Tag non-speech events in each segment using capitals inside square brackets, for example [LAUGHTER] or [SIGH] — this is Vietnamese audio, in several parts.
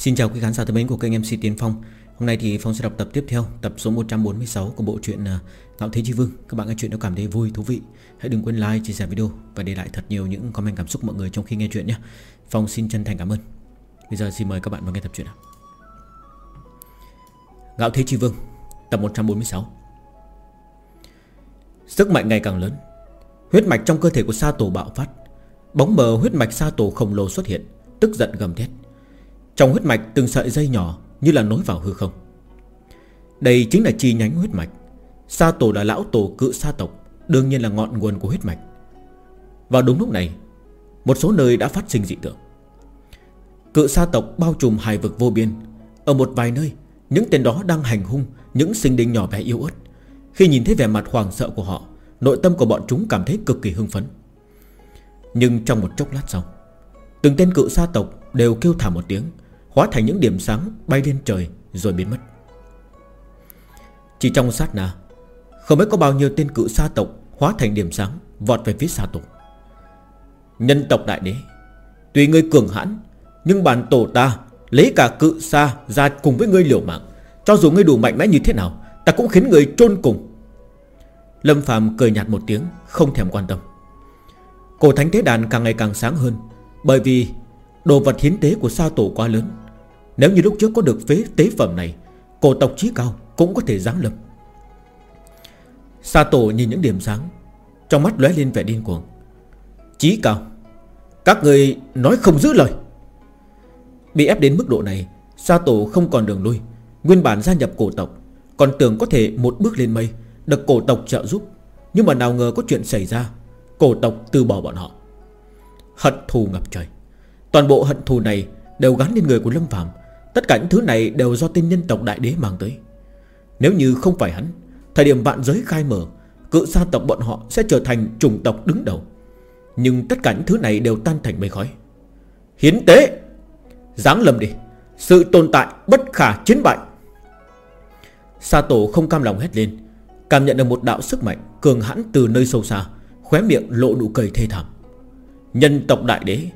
Xin chào quý khán giả thân mến của kênh MC Tiến Phong. Hôm nay thì Phong sẽ đọc tập tiếp theo Tập số 146 của bộ truyện à, Ngạo Thế Chi Vương. Các bạn nghe chuyện nếu cảm thấy vui, thú vị Hãy đừng quên like, chia sẻ video Và để lại thật nhiều những comment cảm xúc mọi người trong khi nghe chuyện nhé. Phong xin chân thành cảm ơn. Bây giờ xin mời các bạn vào nghe tập truyện Ngạo Thế Chi Vương Tập 146 Sức mạnh ngày càng lớn. Huyết mạch trong cơ thể của Sa Tổ bạo phát. Bóng mờ huyết mạch Sa Tổ khổng lồ xuất hiện Tức giận gầm thét. Trong huyết mạch từng sợi dây nhỏ Như là nối vào hư không. Đây chính là chi nhánh huyết mạch. Sa Tổ là lão tổ cự sa tộc, Đương nhiên là ngọn nguồn của huyết mạch. Vào đúng lúc này, Một số nơi đã phát sinh dị tượng. Cự sa tộc bao trùm hài vực vô biên. Ở một vài nơi, Những tên đó đang hành hung Những sinh linh nhỏ bé yếu ớt. Khi nhìn thấy vẻ mặt hoàng sợ của họ, Nội tâm của bọn chúng cảm thấy cực kỳ hưng phấn. Nhưng trong một chốc lát sau, Từng tên cự sa tộc đều kêu thả một tiếng Hóa thành những điểm sáng bay lên trời Rồi biến mất. Chỉ trong sát na, Không biết có bao nhiêu tên cự sa tộc Hóa thành điểm sáng vọt về phía sa tổ Nhân tộc đại đế, Tuy ngươi cường hãn, Nhưng bản tổ ta Lấy cả cự sa ra cùng với ngươi liều mạng. Cho dù ngươi đủ mạnh mẽ như thế nào, Ta cũng khiến người trôn cùng. Lâm Phạm cười nhạt một tiếng, Không thèm quan tâm. Cổ thánh tế đàn càng ngày càng sáng hơn, Bởi vì đồ vật hiến tế của sa tổ quá lớn. Nếu như lúc trước có được phế tế phẩm này, Cổ tộc trí cao cũng có thể giáng lập. Sa tổ nhìn những điểm sáng, Trong mắt lóe lên vẻ điên cuồng. Chí cao, Các người nói không giữ lời. Bị ép đến mức độ này, Sa tổ không còn đường lui. Nguyên bản gia nhập cổ tộc, Còn tưởng có thể một bước lên mây, được cổ tộc trợ giúp. Nhưng mà nào ngờ có chuyện xảy ra, Cổ tộc từ bỏ bọn họ. Hận thù ngập trời. Toàn bộ hận thù này đều gắn lên người của Lâm Phạm Tất cả những thứ này đều do tên nhân tộc đại đế mang tới. Nếu như không phải hắn, Thời điểm vạn giới khai mở, Cự sa tộc bọn họ sẽ trở thành chủng tộc đứng đầu. Nhưng tất cả những thứ này đều tan thành mây khói. Hiến tế! Giáng lầm đi. Sự tồn tại bất khả chiến bại. Sa tổ không cam lòng hét lên, Cảm nhận được một đạo sức mạnh Cường hãn từ nơi sâu xa, Khóe miệng lộ nụ cười thê thảm. Nhân tộc đại đế,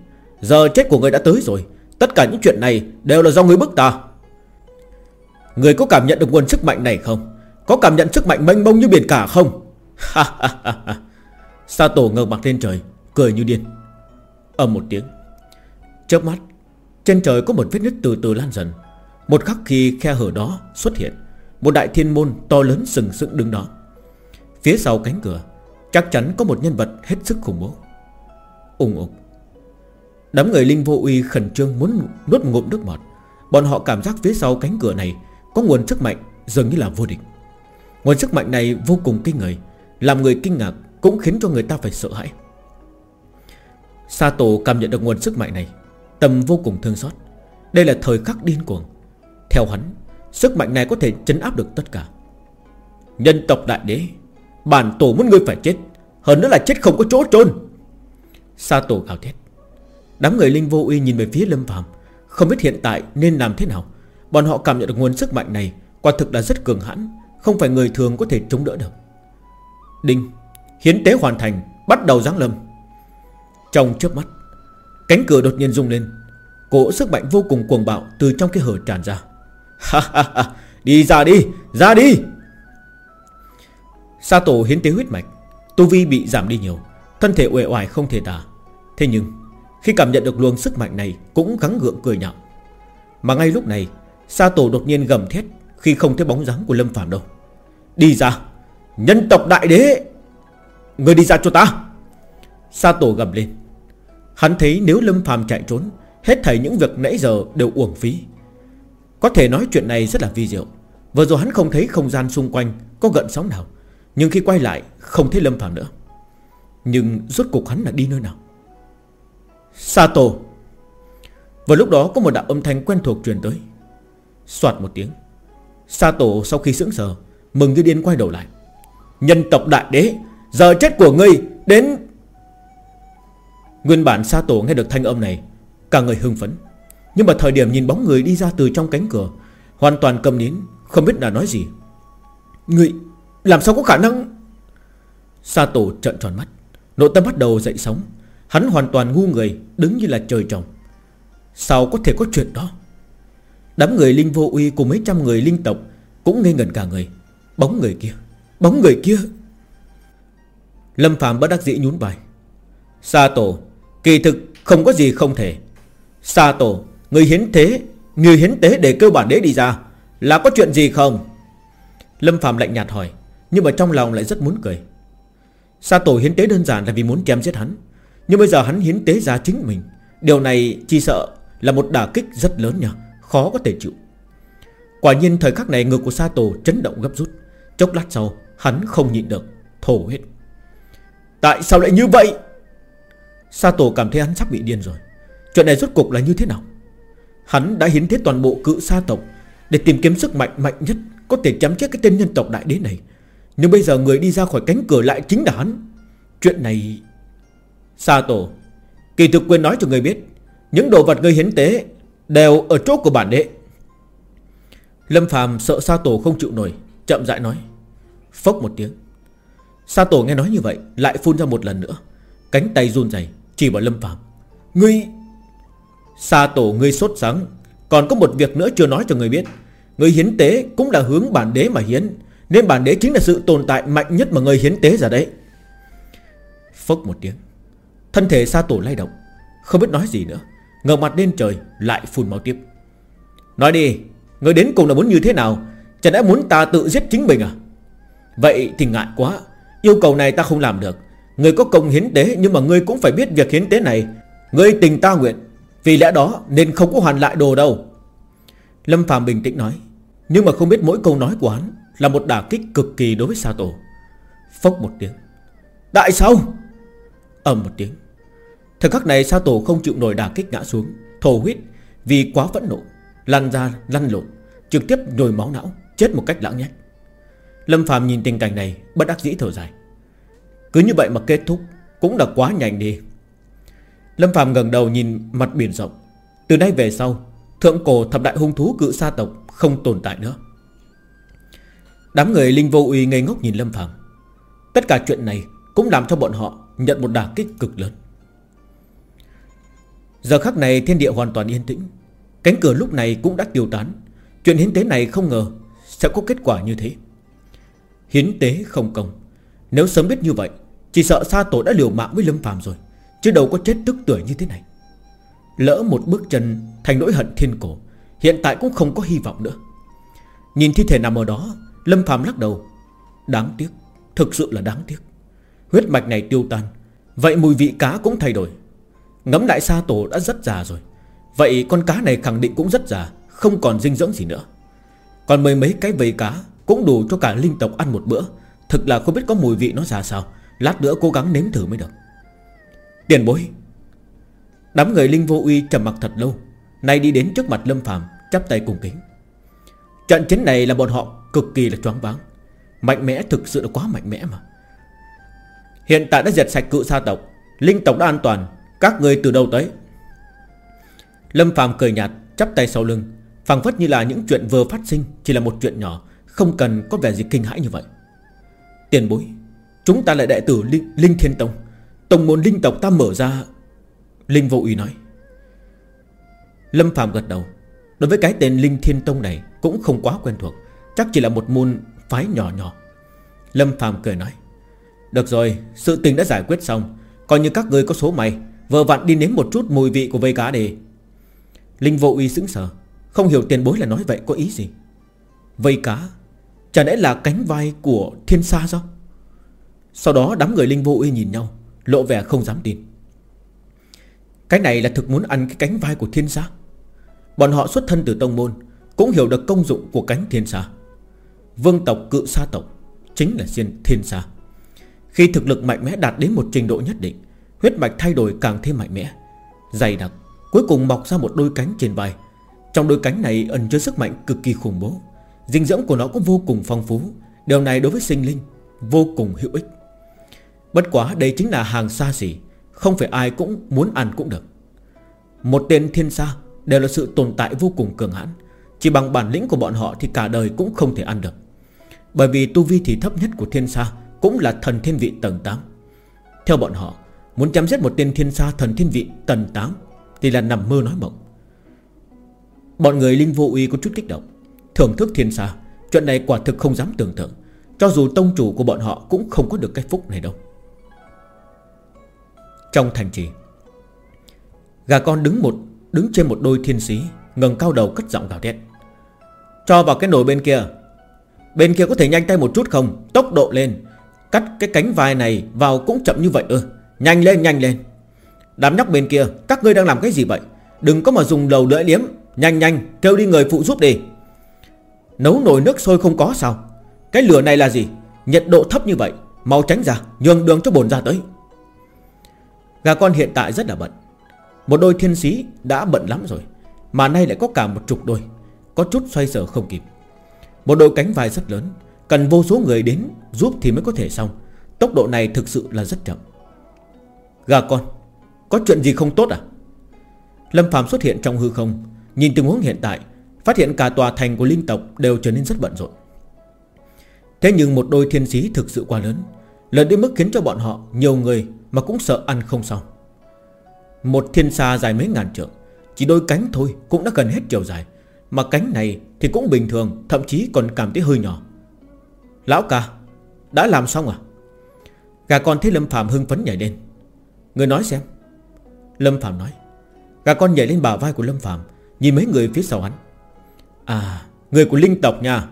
Giờ chết của người đã tới rồi Tất cả những chuyện này đều là do người bức ta. Người có cảm nhận được nguồn sức mạnh này không? Có cảm nhận sức mạnh mênh mông như biển cả không? Sa tổ ngơ mặt lên trời, Cười như điên. Âm một tiếng. Chớp mắt, Trên trời có một vết nứt từ từ lan dần. Một khắc khi khe hở đó xuất hiện, một đại thiên môn to lớn sừng sững đứng đó. Phía sau cánh cửa, Chắc chắn có một nhân vật hết sức khủng bố. Ung ục. Đám người linh vô uy khẩn trương muốn nuốt ngụm nước bọt. Bọn họ cảm giác phía sau cánh cửa này Có nguồn sức mạnh dường như là vô địch. Nguồn sức mạnh này vô cùng kinh người, Làm người kinh ngạc Cũng khiến cho người ta phải sợ hãi. Sa tổ cảm nhận được nguồn sức mạnh này, Tâm vô cùng thương xót. Đây là thời khắc điên cuồng. Theo hắn, Sức mạnh này có thể chấn áp được tất cả. Nhân tộc đại đế, Bản tổ muốn ngươi phải chết, Hơn nữa là chết không có chỗ trôn Sa tổ gào thét. Đám người linh vô uy nhìn về phía lâm Phạm Không biết hiện tại nên làm thế nào. Bọn họ cảm nhận được nguồn sức mạnh này, Quả thực là rất cường hãn, Không phải người thường có thể chống đỡ được. Đinh, Hiến tế hoàn thành, Bắt đầu giáng lâm. Trong chớp mắt, Cánh cửa đột nhiên rung lên. Cỗ sức mạnh vô cùng cuồng bạo Từ trong cái hở tràn ra. [LAUGHS] Đi ra đi Ra đi. Sa tổ hiến tế huyết mạch, Tu Vi bị giảm đi nhiều, Thân thể uể oải không thể tả. Thế nhưng khi cảm nhận được luồng sức mạnh này, Cũng gắng gượng cười nhạo. Mà ngay lúc này, Sa tổ đột nhiên gầm thét Khi không thấy bóng dáng của Lâm Phạm đâu. Đi ra, Nhân tộc đại đế! Người đi ra cho ta! Sa tổ gầm lên. Hắn thấy nếu Lâm Phạm chạy trốn, Hết thảy những việc nãy giờ đều uổng phí. Có thể nói chuyện này rất là vi diệu. Vừa rồi hắn không thấy không gian xung quanh Có gợn sóng nào, Nhưng khi quay lại, không thấy Lâm Phạm nữa. Nhưng rốt cuộc hắn là đi nơi nào? Sato. Vào lúc đó có một đạo âm thanh quen thuộc truyền tới. Xoạt một tiếng, Sato sau khi sững sờ, Mừng như điên quay đầu lại. Nhân tộc đại đế, Giờ chết của ngươi đến. Nguyên bản Sato nghe được thanh âm này, Cả người hưng phấn. Nhưng mà thời điểm nhìn bóng người đi ra từ trong cánh cửa, Hoàn toàn cầm nín, Không biết là nói gì. Người làm sao có khả năng? Sa tổ trợn tròn mắt, Nội tâm bắt đầu dậy sóng. Hắn hoàn toàn ngu người, Đứng như là trời trồng. Sao có thể có chuyện đó? Đám người linh vô uy cùng mấy trăm người linh tộc Cũng ngây ngẩn cả người. Bóng người kia, Bóng người kia. Lâm Phạm bất đắc dĩ nhún vai. Sa tổ, Kỳ thực không có gì không thể. Sa tổ, Người hiến thế, Người hiến tế để kêu bản đế đi ra, Là có chuyện gì không? Lâm Phạm lạnh nhạt hỏi, Nhưng mà trong lòng lại rất muốn cười. Sa tổ hiến tế đơn giản là vì muốn chém giết hắn. Nhưng bây giờ hắn hiến tế ra chính mình. Điều này chỉ sợ là một đả kích rất lớn nhỉ Khó có thể chịu. Quả nhiên thời khắc này ngực của Sa chấn động gấp rút. Chốc lát sau, hắn không nhịn được, Thổ hết Tại sao lại như vậy? Sa cảm thấy hắn sắp bị điên rồi. Chuyện này rốt cục là như thế nào? Hắn đã hiến thế toàn bộ cự sa tộc Để tìm kiếm sức mạnh mạnh nhất Có thể chấm chết cái tên nhân tộc đại đế này. Nhưng bây giờ người đi ra khỏi cánh cửa lại chính là hắn. Chuyện này Sa tổ. Kỳ thực quên nói cho người biết, Những đồ vật người hiến tế Đều ở chỗ của bản đệ Lâm phàm sợ Sa tổ không chịu nổi, Chậm rãi nói. Phốc một tiếng. Sa tổ nghe nói như vậy, Lại phun ra một lần nữa. Cánh tay run rẩy, Chỉ vào Lâm phàm. Ngươi, Sa tổ, ngươi sốt sáng Còn có một việc nữa chưa nói cho người biết. Người hiến tế cũng là hướng bản đế mà hiến, Nên bản đế chính là sự tồn tại mạnh nhất mà người hiến tế ra đấy. Phốc một tiếng. Thân thể sa tổ lay động, Không biết nói gì nữa. Ngẩng mặt lên trời, lại phun máu tiếp. Nói đi, người đến cùng là muốn như thế nào? Chẳng lẽ muốn ta tự giết chính mình à? Vậy thì ngại quá. Yêu cầu này ta không làm được. Người có công hiến tế, Nhưng mà ngươi cũng phải biết việc hiến tế này. Ngươi tình ta nguyện, Vì lẽ đó nên không có hoàn lại đồ đâu. Lâm Phạm bình tĩnh nói, Nhưng mà không biết mỗi câu nói của hắn Là một đả kích cực kỳ đối với Sa Tổ. Phốc một tiếng. Đại sao ầm một tiếng. Thời khắc này Sa Tổ không chịu nổi đả kích ngã xuống, Thổ huyết vì quá phẫn nộ, Lăn ra, lăn lộn, Trực tiếp nhồi máu não, Chết một cách lãng nhách Lâm Phạm nhìn tình cảnh này, Bất đắc dĩ thở dài. Cứ như vậy mà kết thúc Cũng là quá nhanh đi Lâm Phạm ngẩng đầu nhìn mặt biển rộng. Từ nay về sau, Thượng cổ thập đại hung thú cự sa tộc Không tồn tại nữa. Đám người linh vô uy ngây ngốc nhìn Lâm Phạm Tất cả chuyện này Cũng làm cho bọn họ nhận một đả kích cực lớn. Giờ khắc này thiên địa hoàn toàn yên tĩnh. Cánh cửa lúc này cũng đã tiêu tán. Chuyện hiến tế này không ngờ Sẽ có kết quả như thế. Hiến tế không công. Nếu sớm biết như vậy, Chỉ sợ Sa Tổ đã liều mạng với Lâm Phàm rồi, Chứ đâu có chết tức tuổi như thế này. Lỡ một bước chân thành nỗi hận thiên cổ, Hiện tại cũng không có hy vọng nữa. Nhìn thi thể nằm ở đó, Lâm Phàm lắc đầu. Đáng tiếc, Thực sự là đáng tiếc. Huyết mạch này tiêu tan, Vậy mùi vị cá cũng thay đổi ngắm đại sa tổ đã rất già rồi. Vậy con cá này khẳng định cũng rất già, Không còn dinh dưỡng gì nữa. Còn mười mấy cái vây cá Cũng đủ cho cả linh tộc ăn một bữa. Thực là không biết có mùi vị nó ra sao. Lát nữa cố gắng nếm thử mới được. Tiền bối. Đám người linh vô uy trầm mặc thật lâu. Nay đi đến trước mặt Lâm phàm, Chắp tay cùng kính. Trận chiến này là bọn họ cực kỳ là choáng váng. Mạnh mẽ thực sự là quá mạnh mẽ mà. Hiện tại đã diệt sạch cự sa tộc, Linh tộc đã an toàn các người từ đâu tới? Lâm phàm cười nhạt chắp tay sau lưng. Phảng phất như là những chuyện vừa phát sinh Chỉ là một chuyện nhỏ Không cần có vẻ gì kinh hãi như vậy. Tiền bối Chúng ta là đệ tử Linh, Linh Thiên Tông. Tông môn linh tộc ta mở ra Linh vô uy nói. Lâm Phạm gật đầu. Đối với cái tên Linh Thiên Tông này Cũng không quá quen thuộc Chắc chỉ là một môn phái nhỏ nhỏ. Lâm Phạm cười nói. Được rồi sự tình đã giải quyết xong. Coi như các người có số may Vợ vặn đi nếm một chút mùi vị của vây cá để Linh vô uy sững sờ, Không hiểu tiền bối là nói vậy có ý gì. Vây cá, Chả lẽ là cánh vai của thiên sa sao? Sau đó đám người Linh vô uy nhìn nhau, Lộ vẻ không dám tin. Cái này là thực muốn ăn cái cánh vai của thiên sa. Bọn họ xuất thân từ tông môn, Cũng hiểu được công dụng của cánh thiên sa. Vương tộc cự sa tộc Chính là xuyên thiên sa. Khi thực lực mạnh mẽ đạt đến một trình độ nhất định Huyết mạch thay đổi càng thêm mạnh mẽ. Dày đặc, Cuối cùng mọc ra một đôi cánh trên vai. Trong đôi cánh này ẩn chứa sức mạnh cực kỳ khủng bố. Dinh dưỡng của nó cũng vô cùng phong phú. Điều này đối với sinh linh, Vô cùng hữu ích. Bất quá đây chính là hàng xa xỉ, Không phải ai cũng muốn ăn cũng được. Một tên thiên sa Đều là sự tồn tại vô cùng cường hãn. Chỉ bằng bản lĩnh của bọn họ Thì cả đời cũng không thể ăn được. Bởi vì tu vi thì thấp nhất của thiên sa Cũng là thần thiên vị tầng 8 Theo bọn họ Muốn chém giết một tên thiên sa thần thiên vị tần tám Thì là nằm mơ nói mộng. Bọn người Linh Vô Uy có chút kích động. Thưởng thức thiên xa Chuyện này quả thực không dám tưởng tượng. Cho dù tông chủ của bọn họ cũng không có được cái phúc này đâu. Trong thành trì, Gà con đứng một, Đứng trên một đôi thiên sĩ, ngẩng cao đầu cất giọng gào thét. Cho vào cái nồi bên kia. Bên kia có thể nhanh tay một chút không? Tốc độ lên. Cắt cái cánh vai này vào cũng chậm như vậy ư. Nhanh lên nhanh lên. Đám nhóc bên kia, Các ngươi đang làm cái gì vậy? Đừng có mà dùng đầu lưỡi liếm. Nhanh nhanh, kêu đi người phụ giúp đi. Nấu nồi nước sôi không có sao? Cái lửa này là gì? Nhiệt độ thấp như vậy, Mau tránh ra, Nhường đường cho bồn ra tới. Gà con hiện tại rất là bận. Một đôi thiên sĩ đã bận lắm rồi, Mà nay lại có cả một chục đôi. Có chút xoay sở không kịp. Một đôi cánh vai rất lớn, Cần vô số người đến giúp thì mới có thể xong. Tốc độ này thực sự là rất chậm. Gà con, Có chuyện gì không tốt à? Lâm Phạm xuất hiện trong hư không, Nhìn tình huống hiện tại, Phát hiện cả tòa thành của linh tộc đều trở nên rất bận rộn. Thế nhưng một đôi thiên sĩ thực sự quá lớn Lớn đến mức khiến cho bọn họ Nhiều người mà cũng sợ ăn không xong. Một thiên xa dài mấy ngàn trượng, Chỉ đôi cánh thôi cũng đã gần hết chiều dài, Mà cánh này thì cũng bình thường, Thậm chí còn cảm thấy hơi nhỏ. Lão ca, Đã làm xong à? Gà con thấy Lâm Phạm hưng phấn nhảy lên. Người nói xem. Lâm Phạm nói. Gà con nhảy lên bả vai của Lâm Phạm, Nhìn mấy người phía sau hắn. À người của linh tộc nha.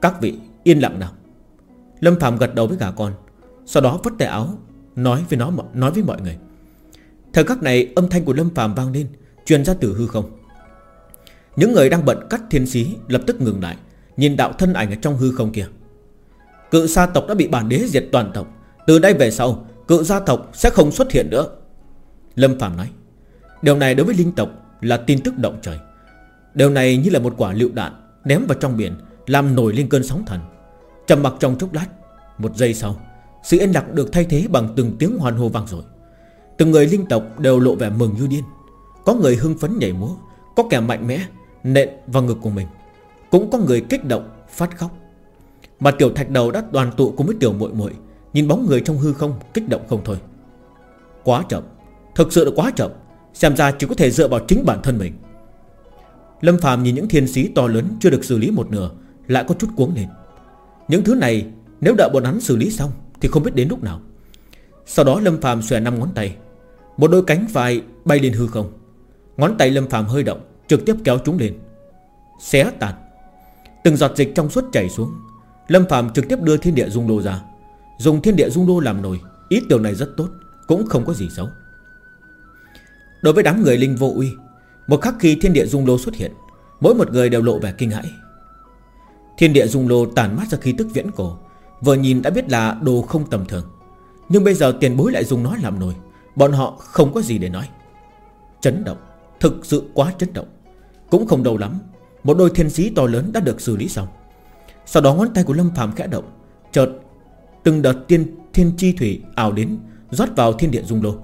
Các vị, yên lặng nào. Lâm Phạm gật đầu với gà con, Sau đó vứt tay áo, Nói với nó nói với mọi người. Thời khắc này, âm thanh của Lâm Phạm vang lên, Truyền ra từ hư không. Những người đang bận cắt thiên sĩ Lập tức ngừng lại, Nhìn đạo thân ảnh ở trong hư không kia. Cự sa tộc đã bị bản đế diệt toàn tộc, Từ đây về sau Cự gia tộc sẽ không xuất hiện nữa. Lâm Phạm nói, Điều này đối với linh tộc là tin tức động trời. Điều này như là một quả lựu đạn Ném vào trong biển, Làm nổi lên cơn sóng thần. Trầm mặc trong chốc lát, Một giây sau, Sự yên lặng được thay thế bằng từng tiếng hoan hô vang rồi Từng người linh tộc đều lộ vẻ mừng như điên. Có người hưng phấn nhảy múa, Có kẻ mạnh mẽ Nện vào ngực của mình, Cũng có người kích động phát khóc. Mà tiểu thạch đầu đã đoàn tụ cùng với tiểu muội muội Nhìn bóng người trong hư không, Kích động không thôi. Quá chậm. Thực sự là quá chậm. Xem ra chỉ có thể dựa vào chính bản thân mình. Lâm Phạm nhìn những thiên sĩ to lớn Chưa được xử lý một nửa, Lại có chút cuống lên. Những thứ này, nếu đợi bọn hắn xử lý xong, Thì không biết đến lúc nào. Sau đó Lâm Phạm xòe năm ngón tay. Một đôi cánh vai bay lên hư không. Ngón tay Lâm Phạm hơi động, Trực tiếp kéo chúng lên. Xé tàn. Từng giọt dịch trong suốt chảy xuống. Lâm Phạm trực tiếp đưa thiên địa dung đô ra. Dùng thiên địa dung đô làm nồi, Ý tưởng này rất tốt, Cũng không có gì xấu. Đối với đám người linh vô uy, Một khắc khi thiên địa dung lô xuất hiện, Mỗi một người đều lộ vẻ kinh hãi. Thiên địa dung lô tàn mát ra khí tức viễn cổ, Vừa nhìn đã biết là đồ không tầm thường. Nhưng bây giờ tiền bối lại dùng nó làm nồi, Bọn họ không có gì để nói. Chấn động, Thực sự quá chấn động. Cũng không đâu lắm, Một đôi thiên sĩ to lớn đã được xử lý xong. Sau đó ngón tay của Lâm phàm khẽ động, Chợt Từng đợt tiên, thiên chi thủy ảo đến, rót vào thiên địa dung lô.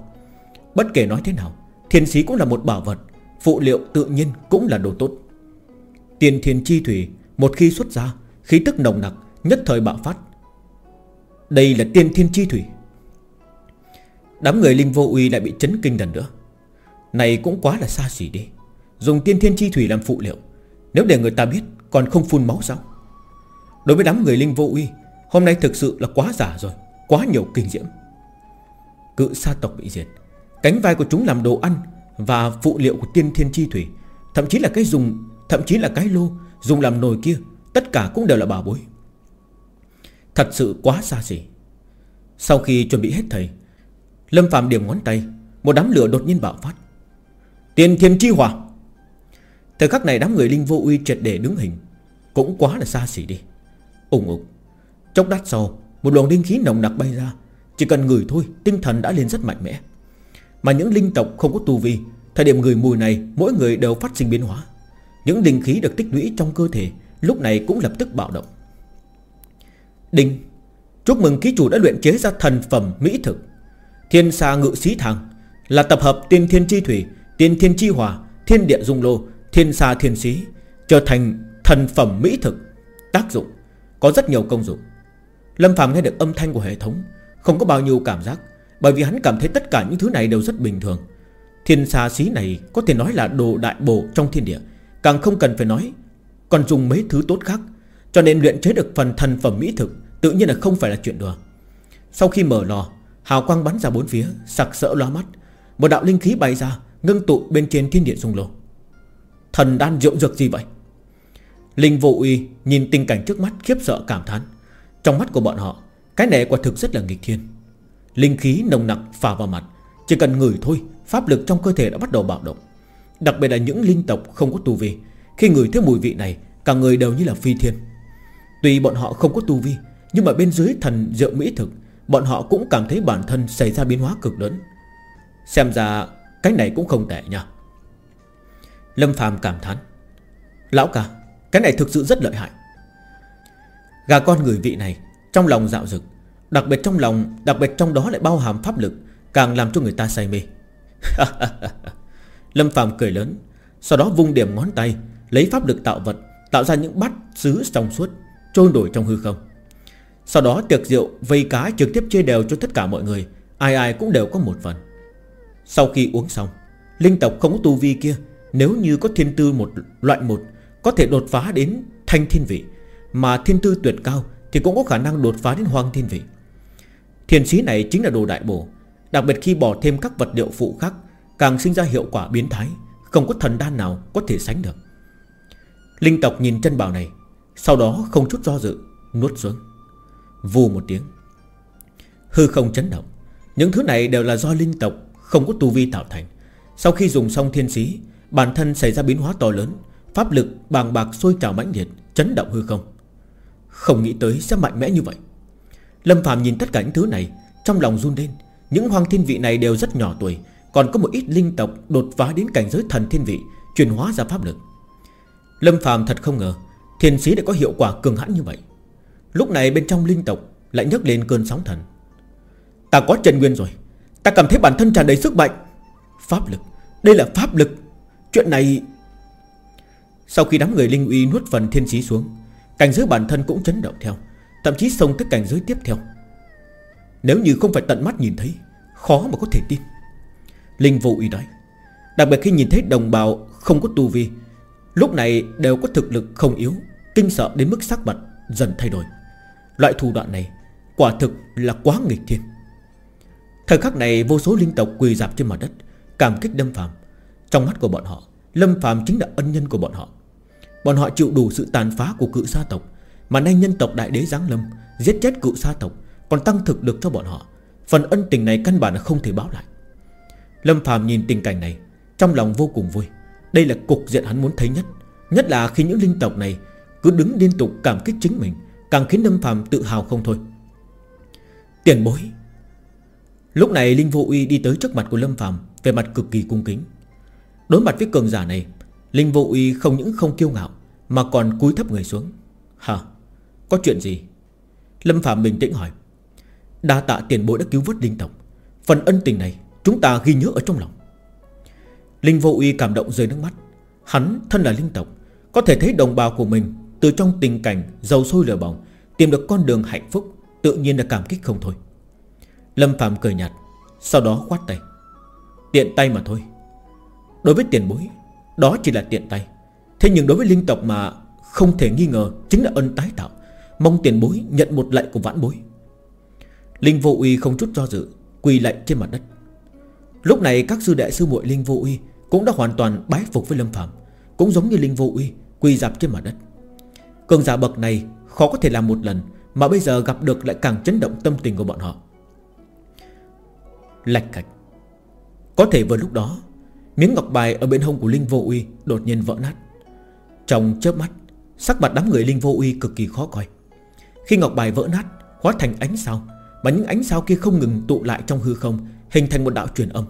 Bất kể nói thế nào, Thiên sĩ cũng là một bảo vật, Phụ liệu tự nhiên cũng là đồ tốt. Tiền thiên chi thủy, Một khi xuất ra, Khí tức nồng nặc, Nhất thời bạo phát. Đây là tiên thiên chi thủy. Đám người linh vô uy lại bị chấn kinh lần nữa. Này cũng quá là xa xỉ đi. Dùng tiên thiên chi thủy làm phụ liệu, Nếu để người ta biết Còn không phun máu sao? Đối với đám người linh vô uy Hôm nay thực sự là quá giả rồi, Quá nhiều kinh diễm. Cự sa tộc bị diệt, Cánh vai của chúng làm đồ ăn Và phụ liệu của tiên thiên chi thủy, Thậm chí là cái dùng, Thậm chí là cái lô, Dùng làm nồi kia, Tất cả cũng đều là bảo bối. Thật sự quá xa xỉ. Sau khi chuẩn bị hết thầy, Lâm Phạm điểm ngón tay, Một đám lửa đột nhiên bạo phát. Tiên thiên chi hỏa! Thời khắc này đám người linh vô uy triệt để đứng hình, Cũng quá là xa xỉ đi. Ủng ục. Chốc đắt sau, Một luồng linh khí nồng nặc bay ra. Chỉ cần ngửi thôi, Tinh thần đã lên rất mạnh mẽ. Mà những linh tộc không có tu vi, Thời điểm người mùi này, Mỗi người đều phát sinh biến hóa. Những linh khí được tích lũy trong cơ thể, Lúc này cũng lập tức bạo động. Đinh, Chúc mừng ký chủ đã luyện chế ra thần phẩm mỹ thực. Thiên xa ngự sĩ thang Là tập hợp tiên thiên chi thủy, Tiên thiên chi hỏa, Thiên địa dung lô, Thiên xa thiên sĩ Trở thành thần phẩm mỹ thực. Tác dụng, Có rất nhiều công dụng. Lâm Phạm nghe được âm thanh của hệ thống, Không có bao nhiêu cảm giác, Bởi vì hắn cảm thấy tất cả những thứ này đều rất bình thường. Thiên xa xí này có thể nói là đồ đại bổ trong thiên địa, Càng không cần phải nói, Còn dùng mấy thứ tốt khác, Cho nên luyện chế được phần thần phẩm mỹ thực Tự nhiên là không phải là chuyện đùa. Sau khi mở lò, Hào quang bắn ra bốn phía, Sặc sỡ loa mắt, Một đạo linh khí bay ra, Ngưng tụ bên trên thiên địa dung lô. Thần đan rượu dược gì vậy? Linh vô uy nhìn tình cảnh trước mắt khiếp sợ cảm thán. Trong mắt của bọn họ, Cái này quả thực rất là nghịch thiên. Linh khí nồng nặc phả vào mặt, Chỉ cần ngửi thôi, Pháp lực trong cơ thể đã bắt đầu bạo động. Đặc biệt là những linh tộc không có tu vi, Khi ngửi thấy mùi vị này, Cả người đều như là phi thiên. Tuy bọn họ không có tu vi, Nhưng mà bên dưới thần rượu mỹ thực, Bọn họ cũng cảm thấy bản thân xảy ra biến hóa cực lớn. Xem ra, Cái này cũng không tệ nha. Lâm phàm cảm thán. Lão ca, Cái này thực sự rất lợi hại. Gà con người vị này, Trong lòng dạo dực, Đặc biệt trong lòng, Đặc biệt trong đó lại bao hàm pháp lực, Càng làm cho người ta say mê. [LAUGHS] Lâm phàm cười lớn, Sau đó vung điểm ngón tay, Lấy pháp lực tạo vật, Tạo ra những bát sứ trong suốt, Trôi nổi trong hư không. Sau đó tiệc rượu, vây cá trực tiếp chia đều cho tất cả mọi người, Ai ai cũng đều có một phần. Sau khi uống xong, Linh tộc không có tu vi kia, Nếu như có thiên tư một, loại một, Có thể đột phá đến thanh thiên vị mà thiên tư tuyệt cao Thì cũng có khả năng đột phá đến hoang thiên vị. Thiền sĩ này chính là đồ đại bổ, Đặc biệt khi bỏ thêm các vật liệu phụ khác, Càng sinh ra hiệu quả biến thái, Không có thần đan nào có thể sánh được. Linh tộc nhìn chân bào này, Sau đó không chút do dự, Nuốt xuống. Vù một tiếng. Hư không chấn động. Những thứ này đều là do linh tộc Không có tu vi tạo thành. Sau khi dùng xong thiên sĩ, Bản thân xảy ra biến hóa to lớn, Pháp lực bàng bạc sôi trào mãnh liệt, Chấn động hư không. Không nghĩ tới sẽ mạnh mẽ như vậy. Lâm Phạm nhìn tất cả những thứ này, Trong lòng run lên. Những hoàng thiên vị này đều rất nhỏ tuổi, Còn có một ít linh tộc đột phá đến cảnh giới thần thiên vị, Chuyển hóa ra pháp lực. Lâm Phạm thật không ngờ, Thiên sĩ đã có hiệu quả cường hãn như vậy. Lúc này bên trong linh tộc Lại nhấc lên cơn sóng thần. Ta có chân nguyên rồi, Ta cảm thấy bản thân tràn đầy sức mạnh. Pháp lực, Đây là pháp lực. Chuyện này Sau khi đám người linh uy nuốt phần thiên sĩ xuống Cảnh giới bản thân cũng chấn động theo, Thậm chí xông tới cảnh giới tiếp theo. Nếu như không phải tận mắt nhìn thấy, Khó mà có thể tin. Linh vô ý nói, Đặc biệt khi nhìn thấy đồng bào không có tu vi, Lúc này đều có thực lực không yếu, Kinh sợ đến mức sắc mặt dần thay đổi. Loại thủ đoạn này Quả thực là quá nghịch thiên. Thời khắc này vô số linh tộc quỳ dạp trên mặt đất, Cảm kích Lâm Phạm Trong mắt của bọn họ, Lâm Phạm chính là ân nhân của bọn họ. Bọn họ chịu đủ sự tàn phá của cự sa tộc, Mà nay nhân tộc đại đế giáng lâm Giết chết cự sa tộc Còn tăng thực lực cho bọn họ. Phần ân tình này căn bản là không thể báo lại. Lâm Phạm nhìn tình cảnh này, Trong lòng vô cùng vui. Đây là cục diện hắn muốn thấy nhất Nhất là khi những linh tộc này Cứ đứng liên tục cảm kích chính mình, Càng khiến Lâm Phạm tự hào không thôi. Tiền bối. Lúc này Linh Vô Uy đi tới trước mặt của Lâm Phạm Về mặt cực kỳ cung kính. Đối mặt với cường giả này Linh Vô Uy không những không kiêu ngạo, Mà còn cúi thấp người xuống. Hả? Có chuyện gì? Lâm Phạm bình tĩnh hỏi. Đa tạ tiền bối đã cứu vớt linh tộc. Phần ân tình này chúng ta ghi nhớ ở trong lòng. Linh Vô Uy cảm động rơi nước mắt. Hắn thân là linh tộc, Có thể thấy đồng bào của mình Từ trong tình cảnh dầu sôi lửa bỏng, Tìm được con đường hạnh phúc, Tự nhiên là cảm kích không thôi. Lâm Phạm cười nhạt, Sau đó khoát tay. Tiện tay mà thôi. Đối với tiền bối đó chỉ là tiện tay. Thế nhưng đối với linh tộc mà Không thể nghi ngờ Chính là ân tái tạo. Mong tiền bối nhận một lệnh của vãn bối. Linh vô uy không chút do dự, Quỳ lệnh trên mặt đất. Lúc này các sư đệ sư muội Linh vô uy Cũng đã hoàn toàn bái phục với Lâm Phạm Cũng giống như Linh vô uy Quỳ dạp trên mặt đất. Cường giả bậc này khó có thể làm một lần Mà bây giờ gặp được lại càng chấn động tâm tình của bọn họ. Lạch cạch. Có thể vừa lúc đó Miếng ngọc bài ở bên hông của Linh Vô Uy Đột nhiên vỡ nát. Trong chớp mắt, Sắc mặt đám người Linh Vô Uy cực kỳ khó coi. Khi ngọc bài vỡ nát, Hóa thành ánh sao, Mà những ánh sao kia không ngừng tụ lại trong hư không, Hình thành một đạo truyền âm.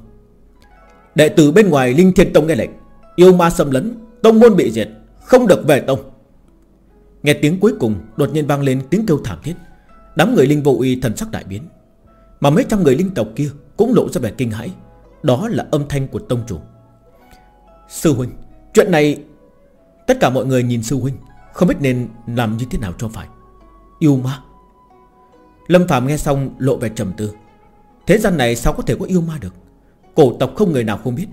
Đệ tử bên ngoài Linh Thiên Tông nghe lệnh, Yêu ma xâm lấn, Tông môn bị diệt, Không được về tông. Nghe tiếng cuối cùng, Đột nhiên vang lên tiếng kêu thảm thiết. Đám người Linh Vô Uy thần sắc đại biến. Mà mấy trăm người linh tộc kia Cũng lộ ra vẻ kinh hãi. Đó là âm thanh của tông chủ. Sư huynh, Chuyện này Tất cả mọi người nhìn sư huynh, Không biết nên làm như thế nào cho phải. Yêu ma. Lâm Phạm nghe xong lộ vẻ trầm tư. Thế gian này sao có thể có yêu ma được? Cổ tộc không người nào không biết,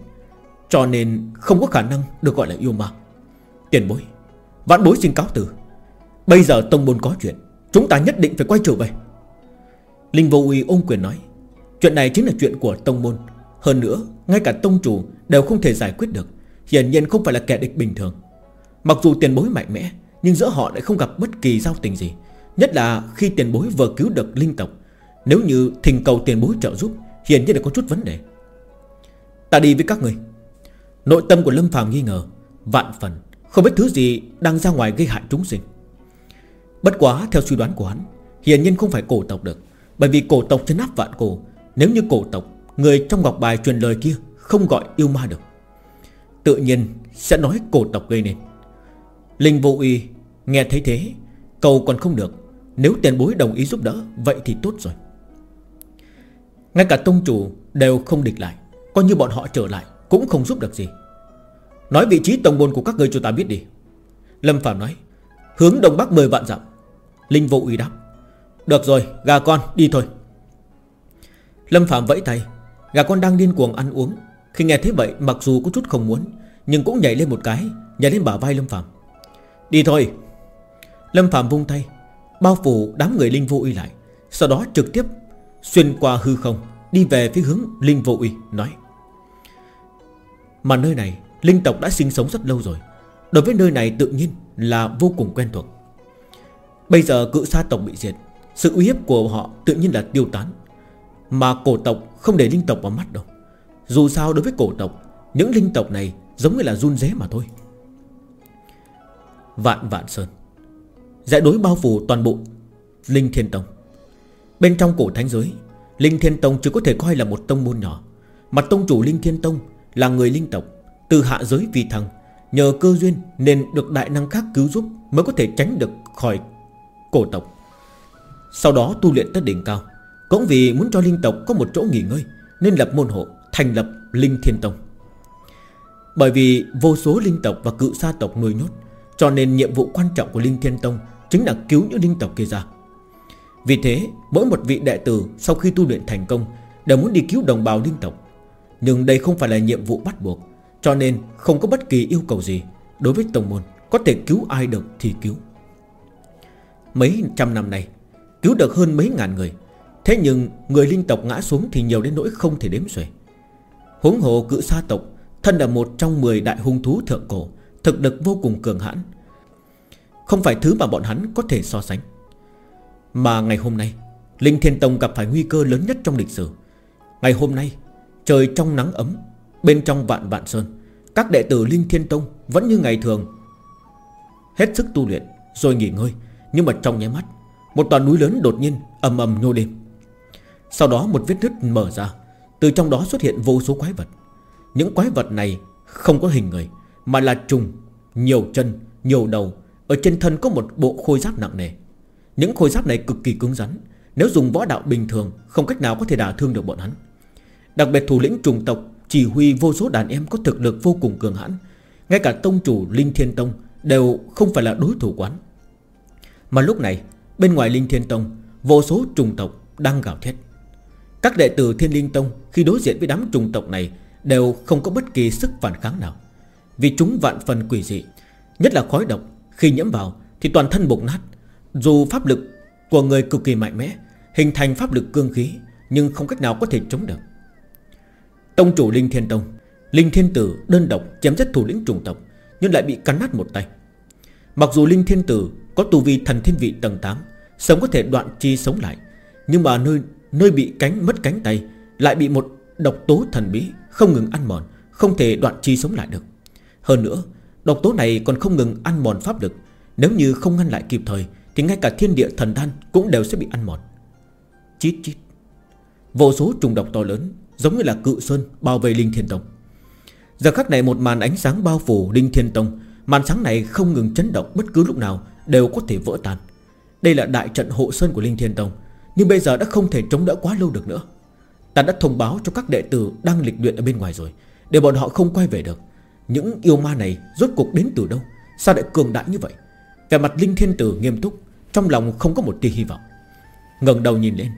Cho nên không có khả năng được gọi là yêu ma. Tiền bối, Vạn bối xin cáo từ. Bây giờ tông môn có chuyện, Chúng ta nhất định phải quay trở về. Linh vô uy ôm quyền nói, Chuyện này chính là chuyện của tông môn. Hơn nữa, ngay cả tông chủ đều không thể giải quyết được. Hiển nhiên không phải là kẻ địch bình thường. Mặc dù tiền bối mạnh mẽ, Nhưng giữa họ lại không gặp bất kỳ giao tình gì, Nhất là khi tiền bối vừa cứu được linh tộc. Nếu như thỉnh cầu tiền bối trợ giúp, Hiển nhiên là có chút vấn đề. Ta đi với các người. Nội tâm của Lâm phàm nghi ngờ, Vạn phần, Không biết thứ gì đang ra ngoài gây hại chúng sinh. Bất quá theo suy đoán của hắn, Hiển nhiên không phải cổ tộc được, Bởi vì cổ tộc chân áp vạn cổ. Nếu như cổ tộc, Người trong ngọc bài truyền lời kia Không gọi yêu ma được Tự nhiên sẽ nói cổ tộc gây nên. Linh vô uy Nghe thấy thế, Cầu còn không được. Nếu tiền bối đồng ý giúp đỡ, Vậy thì tốt rồi. Ngay cả tông chủ đều không địch lại. Coi như bọn họ trở lại, Cũng không giúp được gì. Nói vị trí tổng môn của các người cho ta biết đi. Lâm Phạm nói, Hướng đông bắc 10 vạn dặm. Linh vô uy đáp, Được rồi, gà con, đi thôi. Lâm Phạm vẫy tay, Gà con đang điên cuồng ăn uống khi nghe thấy vậy, mặc dù có chút không muốn, Nhưng cũng nhảy lên một cái, Nhảy lên bả vai Lâm Phạm. Đi thôi. Lâm Phạm vung tay, Bao phủ đám người Linh vô uy lại, Sau đó trực tiếp xuyên qua hư không, Đi về phía hướng Linh vô uy, Nói, Mà nơi này, Linh tộc đã sinh sống rất lâu rồi, Đối với nơi này tự nhiên là vô cùng quen thuộc. Bây giờ cự sa tộc bị diệt, Sự uy hiếp của họ tự nhiên là tiêu tán, Mà cổ tộc không để linh tộc vào mắt đâu. Dù sao đối với cổ tộc, Những linh tộc này giống như là run dế mà thôi. Vạn vạn sơn Giải đối bao phủ toàn bộ Linh Thiên Tông. Bên trong cổ thánh giới, Linh Thiên Tông chỉ có thể coi là một tông môn nhỏ Mặt tông chủ Linh Thiên Tông Là người linh tộc, Từ hạ giới vì thăng, Nhờ cơ duyên nên được đại năng khác cứu giúp Mới có thể tránh được khỏi cổ tộc. Sau đó tu luyện tới đỉnh cao, Cũng vì muốn cho linh tộc có một chỗ nghỉ ngơi Nên lập môn hộ thành lập Linh Thiên Tông. Bởi vì vô số linh tộc và cự sa tộc nuôi nhốt, Cho nên nhiệm vụ quan trọng của Linh Thiên Tông Chính là cứu những linh tộc kia ra. Vì thế, mỗi một vị đệ tử Sau khi tu luyện thành công Đều muốn đi cứu đồng bào linh tộc. Nhưng đây không phải là nhiệm vụ bắt buộc, Cho nên không có bất kỳ yêu cầu gì Đối với Tông Môn Có thể cứu ai được thì cứu. Mấy trăm năm nay, Cứu được hơn mấy ngàn người, Thế nhưng người linh tộc ngã xuống Thì nhiều đến nỗi không thể đếm xuể. Huống hồ cự sa tộc, Thân là một trong 10 đại hung thú thượng cổ, Thực lực vô cùng cường hãn. Không phải thứ mà bọn hắn có thể so sánh. Mà ngày hôm nay, Linh Thiên Tông gặp phải nguy cơ lớn nhất trong lịch sử. Ngày hôm nay, Trời trong nắng ấm, Bên trong vạn vạn sơn, Các đệ tử Linh Thiên Tông Vẫn như ngày thường. Hết sức tu luyện, Rồi nghỉ ngơi, Nhưng mà trong nháy mắt, Một toàn núi lớn đột nhiên ầm ầm nhô lên. Sau đó một vết nứt mở ra từ trong đó xuất hiện vô số quái vật. Những quái vật này không có hình người Mà là trùng Nhiều chân, nhiều đầu. Ở trên thân có một bộ khôi giáp nặng nề. Những khôi giáp này cực kỳ cứng rắn. Nếu dùng võ đạo bình thường Không cách nào có thể đả thương được bọn hắn. Đặc biệt thủ lĩnh trùng tộc Chỉ huy vô số đàn em có thực lực vô cùng cường hãn. Ngay cả tông chủ Linh Thiên Tông Đều không phải là đối thủ quán. Mà lúc này Bên ngoài Linh Thiên Tông Vô số trùng tộc đang gào thét. Các đệ tử Thiên Linh Tông Khi đối diện với đám trùng tộc này Đều không có bất kỳ sức phản kháng nào. Vì chúng vạn phần quỷ dị, Nhất là khói độc, Khi nhiễm vào thì toàn thân bục nát. Dù pháp lực của người cực kỳ mạnh mẽ, Hình thành pháp lực cương khí, Nhưng không cách nào có thể chống được. Tông chủ Linh Thiên Tông, Linh Thiên Tử đơn độc chém giết thủ lĩnh trùng tộc, Nhưng lại bị cắn nát một tay. Mặc dù Linh Thiên Tử có tu vi thần thiên vị tầng 8 Sớm có thể đoạn chi sống lại, Nhưng mà nơi nơi bị cánh mất cánh tay, Lại bị một độc tố thần bí Không ngừng ăn mòn, Không thể đoạn chi sống lại được. Hơn nữa, Độc tố này còn không ngừng ăn mòn pháp lực. Nếu như không ngăn lại kịp thời, Thì ngay cả thiên địa thần đan cũng đều sẽ bị ăn mòn. Chít chít. Vô số trùng độc to lớn, Giống như là cự sơn, bao vây Linh Thiên Tông. Giờ khắc này một màn ánh sáng bao phủ Linh Thiên Tông, Màn sáng này không ngừng chấn động bất cứ lúc nào Đều có thể vỡ tan. Đây là đại trận hộ sơn của Linh Thiên Tông nhưng bây giờ đã không thể chống đỡ quá lâu được nữa. Ta đã thông báo cho các đệ tử Đang lịch luyện ở bên ngoài rồi, Để bọn họ không quay về được. Những yêu ma này rốt cuộc đến từ đâu? Sao lại cường đại như vậy? Về mặt Linh Thiên Tử nghiêm túc, Trong lòng không có một tia hy vọng. Ngẩng đầu nhìn lên,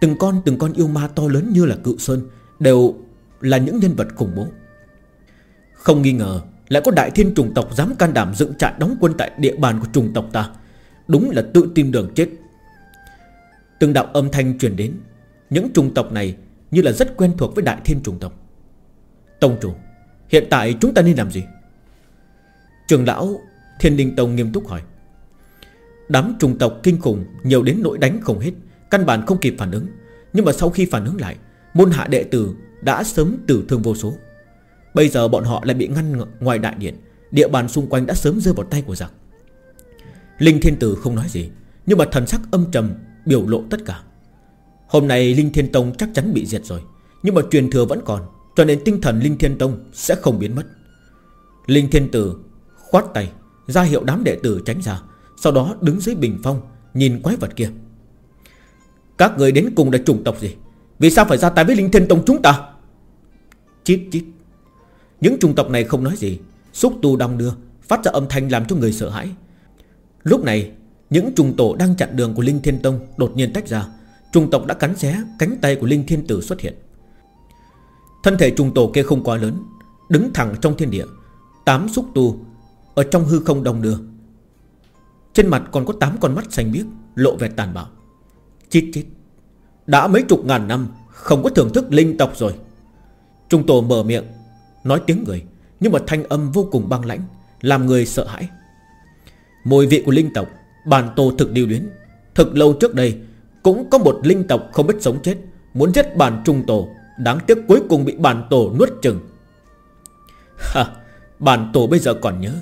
Từng con từng con yêu ma to lớn như là cự sơn Đều là những nhân vật khủng bố. Không nghi ngờ, Lại có đại thiên trùng tộc dám can đảm dựng trại đóng quân tại địa bàn của trùng tộc ta. Đúng là tự tìm đường chết. Từng đạo âm thanh truyền đến. Những trùng tộc này Như là rất quen thuộc với đại thiên trùng tộc. Tông chủ, Hiện tại chúng ta nên làm gì? Trường lão Thiên Đình Tông nghiêm túc hỏi. Đám trùng tộc kinh khủng Nhiều đến nỗi đánh không hết, Căn bản không kịp phản ứng. Nhưng mà sau khi phản ứng lại, Môn hạ đệ tử đã sớm tử thương vô số. Bây giờ bọn họ lại bị ngăn ngoài đại điện. Địa bàn xung quanh đã sớm rơi vào tay của giặc. Linh Thiên Tử không nói gì, Nhưng mà thần sắc âm trầm Biểu lộ tất cả. Hôm nay Linh Thiên Tông chắc chắn bị diệt rồi, Nhưng mà truyền thừa vẫn còn, Cho nên tinh thần Linh Thiên Tông sẽ không biến mất. Linh Thiên Tử khoát tay, ra hiệu đám đệ tử tránh ra, Sau đó đứng dưới bình phong, Nhìn quái vật kia. Các người đến cùng là chủng tộc gì? Vì sao phải ra tay với Linh Thiên Tông chúng ta? Chít chít. Những chủng tộc này không nói gì, Xúc tu đong đưa, Phát ra âm thanh làm cho người sợ hãi. Lúc này những trùng tổ đang chặn đường của Linh Thiên Tông Đột nhiên tách ra. Trùng tộc đã cắn xé, cánh tay của Linh Thiên Tử xuất hiện. Thân thể trùng tổ kia không quá lớn, Đứng thẳng trong thiên địa. Tám xúc tu Ở trong hư không đồng đưa. Trên mặt còn có tám con mắt xanh biếc, Lộ vẻ tàn bạo. Chít chít. Đã mấy chục ngàn năm, Không có thưởng thức linh tộc rồi. Trung tổ mở miệng, Nói tiếng người, Nhưng mà thanh âm vô cùng băng lãnh, Làm người sợ hãi. Mùi vị của linh tộc Bản tổ thực điều luyến. Thực lâu trước đây, Cũng có một linh tộc không biết sống chết, Muốn giết bản trung tổ. Đáng tiếc cuối cùng bị bản tổ nuốt chừng. Ha Bản tổ bây giờ còn nhớ.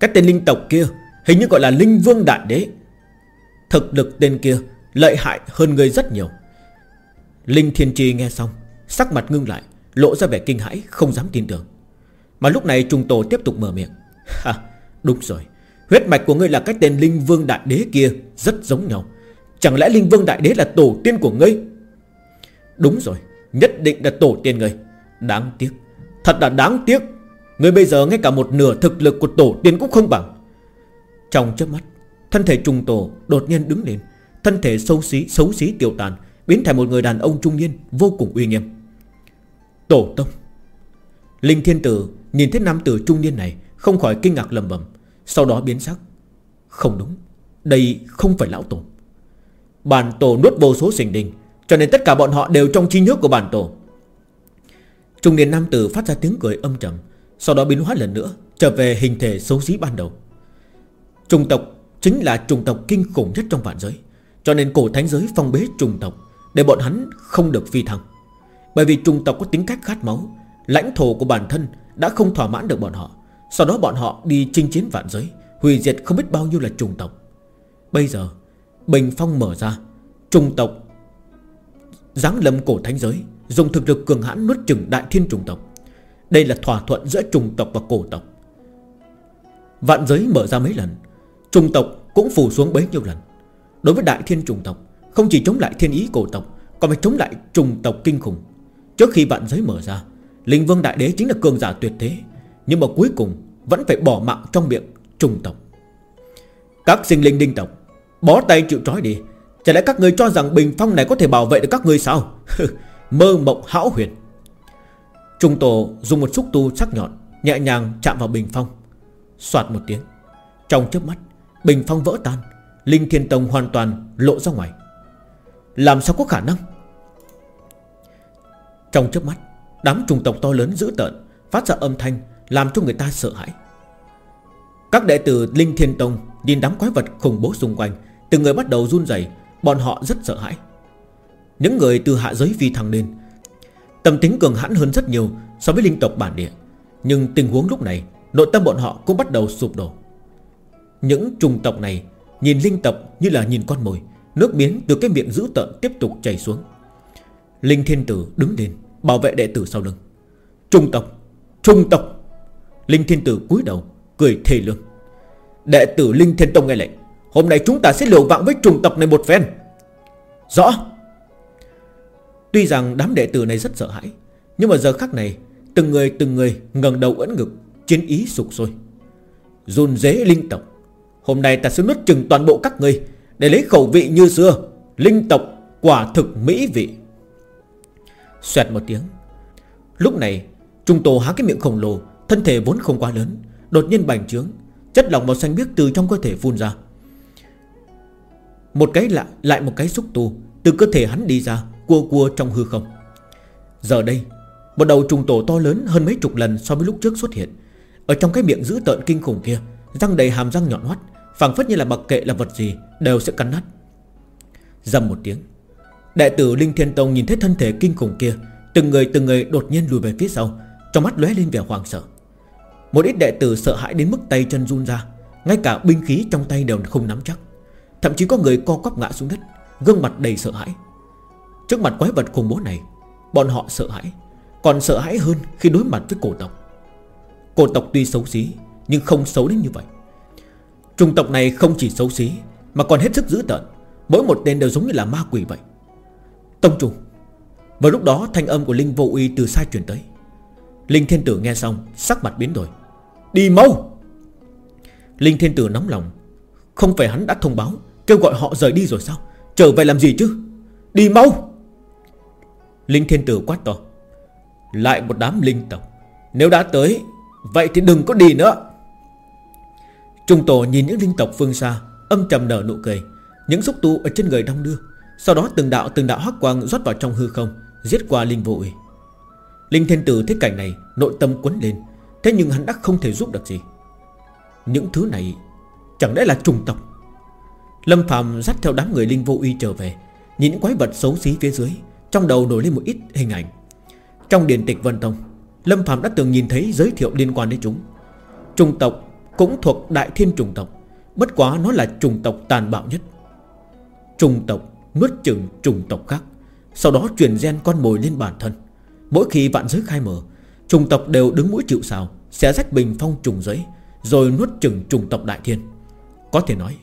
Cái tên linh tộc kia Hình như gọi là linh vương đại đế. Thực lực tên kia Lợi hại hơn người rất nhiều. Linh thiên trì nghe xong, Sắc mặt ngưng lại, Lộ ra vẻ kinh hãi, Không dám tin tưởng. Mà lúc này trung tổ tiếp tục mở miệng. Ha, đúng rồi. Huyết mạch của ngươi là cái tên Linh Vương Đại Đế kia, Rất giống nhau. Chẳng lẽ Linh Vương Đại Đế là tổ tiên của ngươi? Đúng rồi, Nhất định là tổ tiên ngươi. Đáng tiếc, Thật là đáng tiếc. Ngươi bây giờ ngay cả một nửa thực lực của tổ tiên cũng không bằng. Trong chớp mắt, Thân thể trùng tổ đột nhiên đứng lên. Thân thể xấu xí xấu xí tiêu tàn, Biến thành một người đàn ông trung niên, Vô cùng uy nghiêm. Tổ tông. Linh thiên tử nhìn thấy nam tử trung niên này, Không khỏi kinh ngạc lầm bầm. Sau đó biến sắc. Không đúng. Đây không phải lão tổ. Bản tổ nuốt vô số sinh đình, Cho nên tất cả bọn họ đều trong chi nhớ của bản tổ. Trung niên nam tử phát ra tiếng cười âm trầm, Sau đó biến hóa lần nữa, Trở về hình thể xấu xí ban đầu. Trung tộc chính là trùng tộc kinh khủng nhất trong vạn giới, Cho nên cổ thánh giới phong bế trùng tộc, Để bọn hắn không được phi thăng. Bởi vì trùng tộc có tính cách khát máu, Lãnh thổ của bản thân đã không thỏa mãn được bọn họ. Sau đó bọn họ đi chinh chiến vạn giới, Hủy diệt không biết bao nhiêu là trùng tộc. Bây giờ, Bình phong mở ra Trùng tộc Giáng lâm cổ thánh giới, Dùng thực lực cường hãn nuốt chừng đại thiên trùng tộc. Đây là thỏa thuận giữa trùng tộc và cổ tộc. Vạn giới mở ra mấy lần Trùng tộc cũng phủ xuống bấy nhiêu lần. Đối với đại thiên trùng tộc, Không chỉ chống lại thiên ý cổ tộc, Còn phải chống lại trùng tộc kinh khủng. Trước khi vạn giới mở ra, Linh vương đại đế chính là cường giả tuyệt thế. Nhưng mà cuối cùng vẫn phải bỏ mạng trong miệng trùng tộc. Các sinh linh đinh tộc, Bó tay chịu trói đi. Chả lẽ các người cho rằng bình phong này có thể bảo vệ được các người sao? [LAUGHS] Mơ mộng hão huyền. Trung tổ dùng một xúc tu sắc nhọn, Nhẹ nhàng chạm vào bình phong. Xoạt một tiếng, Trong chớp mắt, Bình phong vỡ tan, Linh Thiên Tông hoàn toàn lộ ra ngoài. Làm sao có khả năng? Trong chớp mắt, Đám trùng tộc to lớn dữ tợn, Phát ra âm thanh làm cho người ta sợ hãi. Các đệ tử Linh Thiên Tông Nhìn đám quái vật khủng bố xung quanh, Từng người bắt đầu run rẩy, Bọn họ rất sợ hãi. Những người từ hạ giới phi thăng lên, Tâm tính cường hãn hơn rất nhiều So với linh tộc bản địa. Nhưng tình huống lúc này, Nội tâm bọn họ cũng bắt đầu sụp đổ. Những trùng tộc này Nhìn linh tộc như là nhìn con mồi, Nước biến từ cái miệng dữ tợn tiếp tục chảy xuống. Linh thiên tử đứng lên, Bảo vệ đệ tử sau lưng. Trung tộc Trung tộc Linh thiên tử cúi đầu, Cười thề lương. Đệ tử Linh thiên tông nghe lệnh, Hôm nay chúng ta sẽ liều vạng với trùng tộc này một phen. Rõ. Tuy rằng đám đệ tử này rất sợ hãi, Nhưng mà giờ khắc này, Từng người từng người ngẩng đầu ấn ngực, Chiến ý sục sôi. Run dế linh tộc, Hôm nay ta sẽ nuốt chừng toàn bộ các ngươi Để lấy khẩu vị như xưa, Linh tộc quả thực mỹ vị. Xoẹt một tiếng, Lúc này, Trung tổ há cái miệng khổng lồ Thân thể vốn không quá lớn Đột nhiên bành trướng Chất lỏng màu xanh biếc từ trong cơ thể phun ra. Một cái lại, lại một cái xúc tu Từ cơ thể hắn đi ra Cua cua trong hư không. Giờ đây Một đầu trùng tổ to lớn hơn mấy chục lần so với lúc trước xuất hiện. Ở trong cái miệng dữ tợn kinh khủng kia Răng đầy hàm răng nhọn hoắt phảng phất như là mặc kệ là vật gì Đều sẽ cắn nát. Dầm một tiếng Đệ tử Linh Thiên Tông nhìn thấy thân thể kinh khủng kia Từng người từng người đột nhiên lùi về phía sau Trong mắt lóe lên vẻ hoàng sợ. Một ít đệ tử sợ hãi đến mức tay chân run ra, Ngay cả binh khí trong tay đều không nắm chắc. Thậm chí có người co quắp ngã xuống đất, Gương mặt đầy sợ hãi. Trước mặt quái vật khủng bố này, Bọn họ sợ hãi, Còn sợ hãi hơn khi đối mặt với cổ tộc. Cổ tộc tuy xấu xí, Nhưng không xấu đến như vậy. Trung tộc này không chỉ xấu xí, Mà còn hết sức dữ tợn, Mỗi một tên đều giống như là ma quỷ vậy. Tông trùng, Vào lúc đó thanh âm của Linh vô uy từ xa truyền tới. Linh thiên tử nghe xong, Sắc mặt biến đổi. Đi mau. Linh thiên tử nóng lòng. Không phải hắn đã thông báo, Kêu gọi họ rời đi rồi sao? Trở về làm gì chứ? Đi mau. Linh thiên tử quát to. Lại một đám linh tộc. Nếu đã tới, Vậy thì đừng có đi nữa. Trung tổ nhìn những linh tộc phương xa, Âm trầm nở nụ cười. Những xúc tu ở trên người đong đưa, Sau đó từng đạo từng đạo hắc quang rót vào trong hư không, Giết qua linh vội. Linh thiên tử thấy cảnh này, Nội tâm quấn lên. Thế nhưng hắn đã không thể giúp được gì. Những thứ này Chẳng lẽ là trùng tộc? Lâm Phạm dắt theo đám người linh vô uy trở về, Nhìn những quái vật xấu xí phía dưới, Trong đầu nổi lên một ít hình ảnh. Trong điển tịch Vân Tông, Lâm Phạm đã từng nhìn thấy giới thiệu liên quan đến chúng. Trùng tộc cũng thuộc đại thiên trùng tộc, Bất quá nó là trùng tộc tàn bạo nhất. Trùng tộc nuốt chừng trùng tộc khác, Sau đó truyền gen con mồi lên bản thân. Mỗi khi vạn giới khai mở Trùng tộc đều đứng mũi chịu sào Sẽ rách bình phong trùng giới Rồi nuốt chừng trùng tộc đại thiên. Có thể nói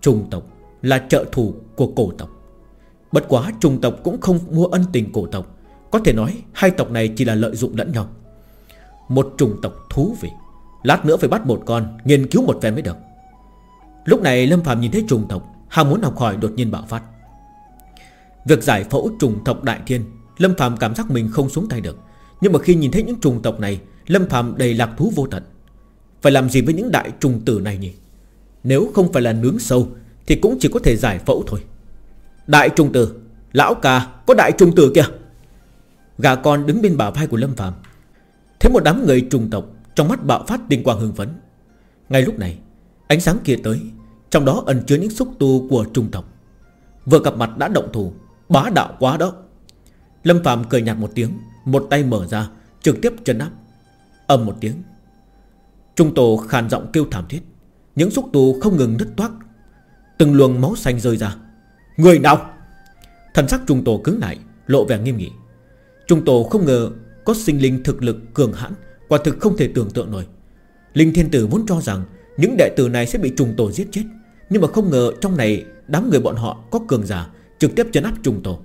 Trùng tộc là trợ thủ của cổ tộc. Bất quá trùng tộc cũng không mua ân tình cổ tộc. Có thể nói, hai tộc này chỉ là lợi dụng lẫn nhau. Một trùng tộc thú vị, Lát nữa phải bắt một con, Nghiên cứu một phen mới được. Lúc này Lâm Phạm nhìn thấy trùng tộc, Ham muốn học hỏi đột nhiên bạo phát. Việc giải phẫu trùng tộc đại thiên, Lâm Phạm cảm giác mình không xuống tay được. Nhưng mà khi nhìn thấy những trùng tộc này, Lâm Phạm đầy lạc thú vô tận. Phải làm gì với những đại trùng tử này nhỉ? Nếu không phải là nướng sâu, Thì cũng chỉ có thể giải phẫu thôi. Đại trùng tử, Lão ca, có đại trùng tử kìa. Gà con đứng bên bả vai của Lâm Phạm Thấy một đám người trùng tộc, Trong mắt bạo phát tinh quang hưng phấn. Ngay lúc này, Ánh sáng kia tới, Trong đó ẩn chứa những xúc tu của trùng tộc. Vừa gặp mặt đã động thủ, Bá đạo quá đó. Lâm Phạm cười nhạt một tiếng. Một tay mở ra, Trực tiếp chân áp. Âm một tiếng. Trung tổ khàn giọng kêu thảm thiết. Những xúc tu không ngừng nứt toát Từng luồng máu xanh rơi ra. Người nào? Thần sắc trung tổ cứng lại, Lộ vẻ nghiêm nghị. Trung tổ không ngờ Có sinh linh thực lực cường hãn, Quả thực không thể tưởng tượng nổi. Linh thiên tử vốn cho rằng Những đệ tử này sẽ bị trùng tổ giết chết, Nhưng mà không ngờ trong này Đám người bọn họ có cường giả Trực tiếp chấn áp trùng tổ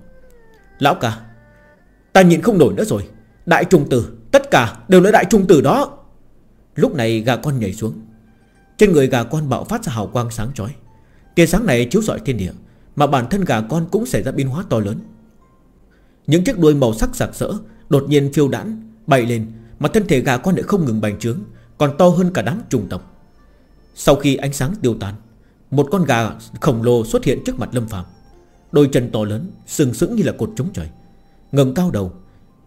Lão ca Ta nhịn không nổi nữa rồi. Đại trùng tử, Tất cả đều là đại trùng tử đó. Lúc này gà con nhảy xuống. Trên người gà con bạo phát ra hào quang sáng chói. Tia sáng này chiếu rọi thiên địa, Mà bản thân gà con cũng xảy ra biến hóa to lớn. Những chiếc đuôi màu sắc sặc sỡ Đột nhiên phiêu đãn Bay lên, Mà thân thể gà con lại không ngừng bành trướng, Còn to hơn cả đám trùng tộc. Sau khi ánh sáng tiêu tan Một con gà khổng lồ xuất hiện trước mặt Lâm Phạm Đôi chân to lớn, Sừng sững như là cột trống trời ngẩng cao đầu.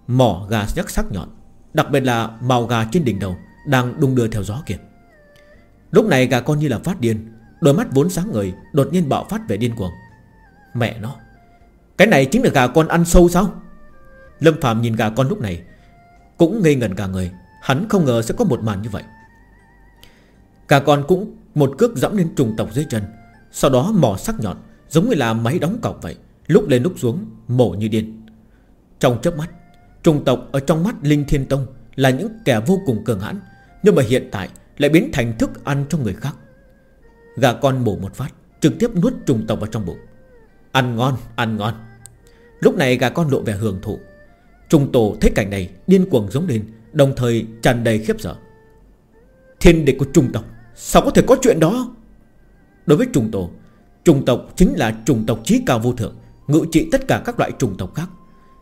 Mỏ gà nhắc sắc nhọn, Đặc biệt là màu gà trên đỉnh đầu Đang đung đưa theo gió kìa. Lúc này gà con như là phát điên, Đôi mắt vốn sáng ngời Đột nhiên bạo phát về điên cuồng. Mẹ nó, Cái này chính là gà con ăn sâu sao? Lâm Phạm nhìn gà con lúc này, Cũng ngây ngẩn cả người, Hắn không ngờ sẽ có một màn như vậy. Gà con cũng một cước dẫm lên trùng tộc dưới chân, Sau đó mỏ sắc nhọn Giống như là máy đóng cọc vậy, Lúc lên lúc xuống, mổ như điên. Trong chớp mắt. Trùng tộc ở trong mắt Linh Thiên Tông Là những kẻ vô cùng cường hãn Nhưng mà hiện tại lại biến thành thức ăn cho người khác. Gà con mổ một phát Trực tiếp nuốt trùng tộc vào trong bụng. Ăn ngon, ăn ngon. Lúc này gà con lộ vẻ hưởng thụ. Trùng tổ thấy cảnh này điên cuồng giống lên Đồng thời tràn đầy khiếp sợ. Thiên địch của trùng tộc Sao có thể có chuyện đó? Đối với trùng tổ Trùng tộc chính là trùng tộc trí cao vô thượng Ngự trị tất cả các loại trùng tộc khác.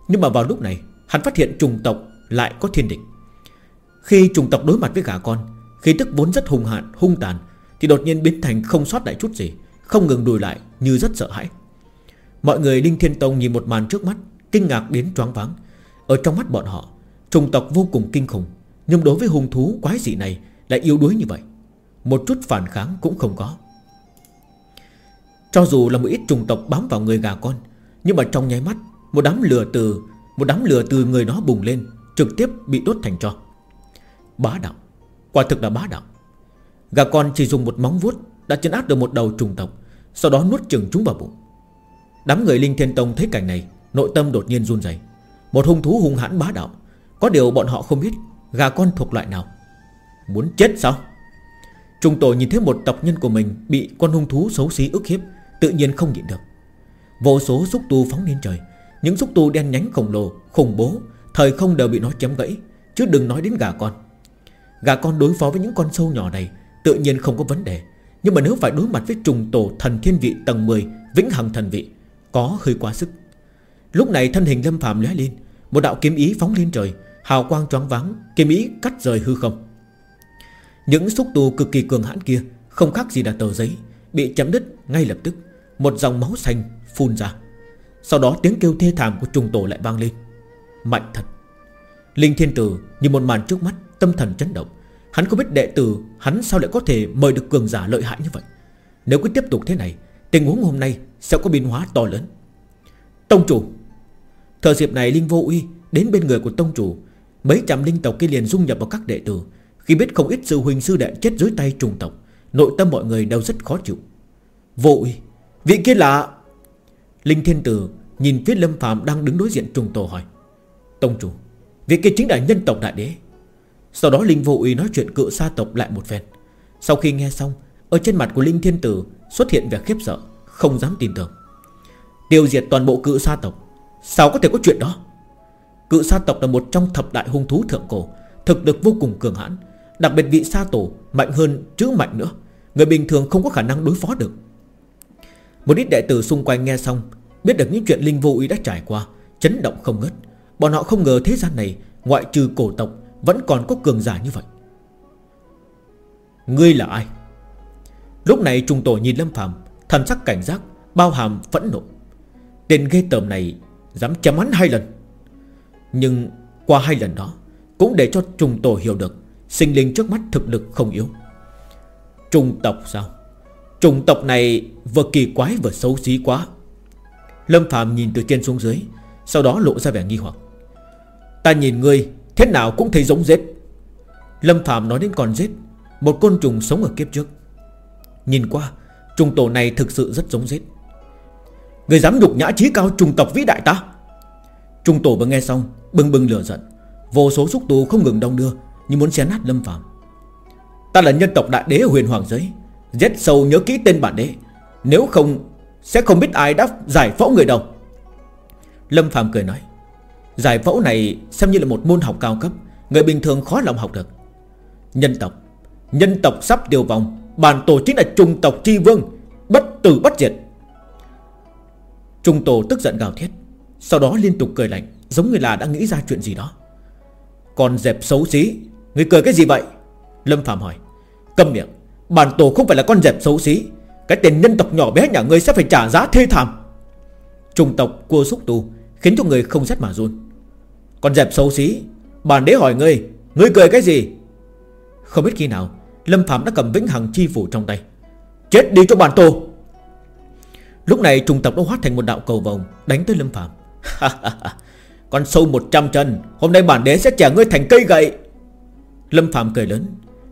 Nhưng mà vào lúc này Hắn phát hiện trùng tộc lại có thiên địch. Khi trùng tộc đối mặt với gà con khi tức vốn rất hung hạn, hung tàn Thì đột nhiên biến thành không sót lại chút gì Không ngừng đùi lại như rất sợ hãi. Mọi người Linh Thiên Tông nhìn một màn trước mắt Kinh ngạc đến choáng váng. Ở trong mắt bọn họ Trùng tộc vô cùng kinh khủng Nhưng đối với hung thú quái dị này Lại yếu đuối như vậy. Một chút phản kháng cũng không có. Cho dù là một ít trùng tộc bám vào người gà con Nhưng mà trong nháy mắt một đám lửa từ, Một đám lửa từ người nó bùng lên, Trực tiếp bị đốt thành tro Bá đạo, Quả thực là bá đạo. Gà con chỉ dùng một móng vuốt Đã chấn áp được một đầu trùng tộc, Sau đó nuốt chừng chúng vào bụng. Đám người Linh Thiên Tông thấy cảnh này, Nội tâm đột nhiên run rẩy. Một hung thú hung hãn bá đạo, Có điều bọn họ không biết Gà con thuộc loại nào. Muốn chết sao? Trung tổ nhìn thấy một tộc nhân của mình Bị con hung thú xấu xí ức hiếp, Tự nhiên không nhịn được. Vô số xúc tu phóng lên trời những xúc tu đen nhánh khổng lồ, khủng bố Thời không đều bị nó chém gãy Chứ đừng nói đến gà con. Gà con đối phó với những con sâu nhỏ này Tự nhiên không có vấn đề. Nhưng mà nếu phải đối mặt với trùng tổ thần thiên vị tầng 10 Vĩnh hằng thần vị Có hơi quá sức. Lúc này thân hình lâm phàm lóe lên Một đạo kiếm ý phóng lên trời Hào quang choáng váng Kiếm ý cắt rời hư không. Những xúc tu cực kỳ cường hãn kia Không khác gì là tờ giấy Bị chém đứt ngay lập tức Một dòng máu xanh phun ra. Sau đó tiếng kêu thê thảm của trùng tổ lại vang lên. Mạnh thật. Linh Thiên Tử như một màn trước mắt, Tâm thần chấn động. Hắn không biết đệ tử Hắn sao lại có thể mời được cường giả lợi hại như vậy. Nếu cứ tiếp tục thế này, Tình huống hôm nay sẽ có biến hóa to lớn. Tông chủ. Thời dịp này Linh Vô Uy Đến bên người của Tông chủ. Mấy trăm linh tộc kia liền dung nhập vào các đệ tử. Khi biết không ít sư huynh sư đệ chết dưới tay trùng tộc, Nội tâm mọi người đều rất khó chịu. Vô Uy, Vị kia là Linh Thiên Tử nhìn phía Lâm Phạm đang đứng đối diện trùng tổ hỏi, Tông chủ, việc kia chính là nhân tộc đại đế. Sau đó Linh Vô Uy nói chuyện cự sa tộc lại một phen. Sau khi nghe xong, Ở trên mặt của Linh Thiên Tử Xuất hiện vẻ khiếp sợ, Không dám tin tưởng. Tiêu diệt toàn bộ cự sa tộc, Sao có thể có chuyện đó? Cự sa tộc là một trong thập đại hung thú thượng cổ, Thực lực vô cùng cường hãn, Đặc biệt vị sa tổ mạnh hơn chứ mạnh nữa, Người bình thường không có khả năng đối phó được. Một ít đệ tử xung quanh nghe xong Biết được những chuyện Linh vô ý đã trải qua, Chấn động không ngớt. Bọn họ không ngờ thế gian này, Ngoại trừ cổ tộc, Vẫn còn có cường giả như vậy. Ngươi là ai? Lúc này trùng tổ nhìn Lâm Phạm Thần sắc cảnh giác, Bao hàm phẫn nộ. Tên ghê tởm này Dám chém hắn hai lần. Nhưng qua hai lần đó, Cũng để cho trùng tổ hiểu được Sinh linh trước mắt thực lực không yếu. Trùng tộc sao? Trùng tộc này vừa kỳ quái vừa xấu xí quá. Lâm Phạm nhìn từ trên xuống dưới, Sau đó lộ ra vẻ nghi hoặc. Ta nhìn ngươi, Thế nào cũng thấy giống rết Lâm Phạm nói đến con rết Một côn trùng sống ở kiếp trước. Nhìn qua, Trùng tổ này thực sự rất giống rết Người dám đục nhã trí cao trùng tộc vĩ đại ta. Trung tổ vừa nghe xong, Bừng bừng lửa giận. Vô số xúc tu không ngừng đông đưa, Như muốn xé nát Lâm Phạm. Ta là nhân tộc đại đế huyền hoàng giới rết sâu nhớ kỹ tên bản đế. Nếu không sẽ không biết ai đã giải phẫu người đâu. Lâm Phạm cười nói, Giải phẫu này xem như là một môn học cao cấp, Người bình thường khó lòng học được. Nhân tộc Nhân tộc sắp tiêu vong, Bản tổ chính là trùng tộc chi vương, Bất tử bất diệt. Trung tổ tức giận gào thét, Sau đó liên tục cười lạnh, Giống như là đã nghĩ ra chuyện gì đó. Còn dẹp xấu xí, Người cười cái gì vậy? Lâm Phạm hỏi, Câm miệng, Bản tổ không phải là con dẹp xấu xí. Cái tên nhân tộc nhỏ bé nhà ngươi sẽ phải trả giá thê thảm. Trung tộc cua xúc tu Khiến cho người không rét mà run. Còn dẹp xấu xí Bản đế hỏi ngươi Ngươi cười cái gì? Không biết khi nào, Lâm Phạm đã cầm vĩnh hằng chi phủ trong tay. Chết đi cho bản tổ Lúc này trùng tộc đã hóa thành một đạo cầu vòng Đánh tới Lâm Phạm [LAUGHS] Con sâu 100 chân, Hôm nay bản đế sẽ trả ngươi thành cây gậy. Lâm Phạm cười lớn,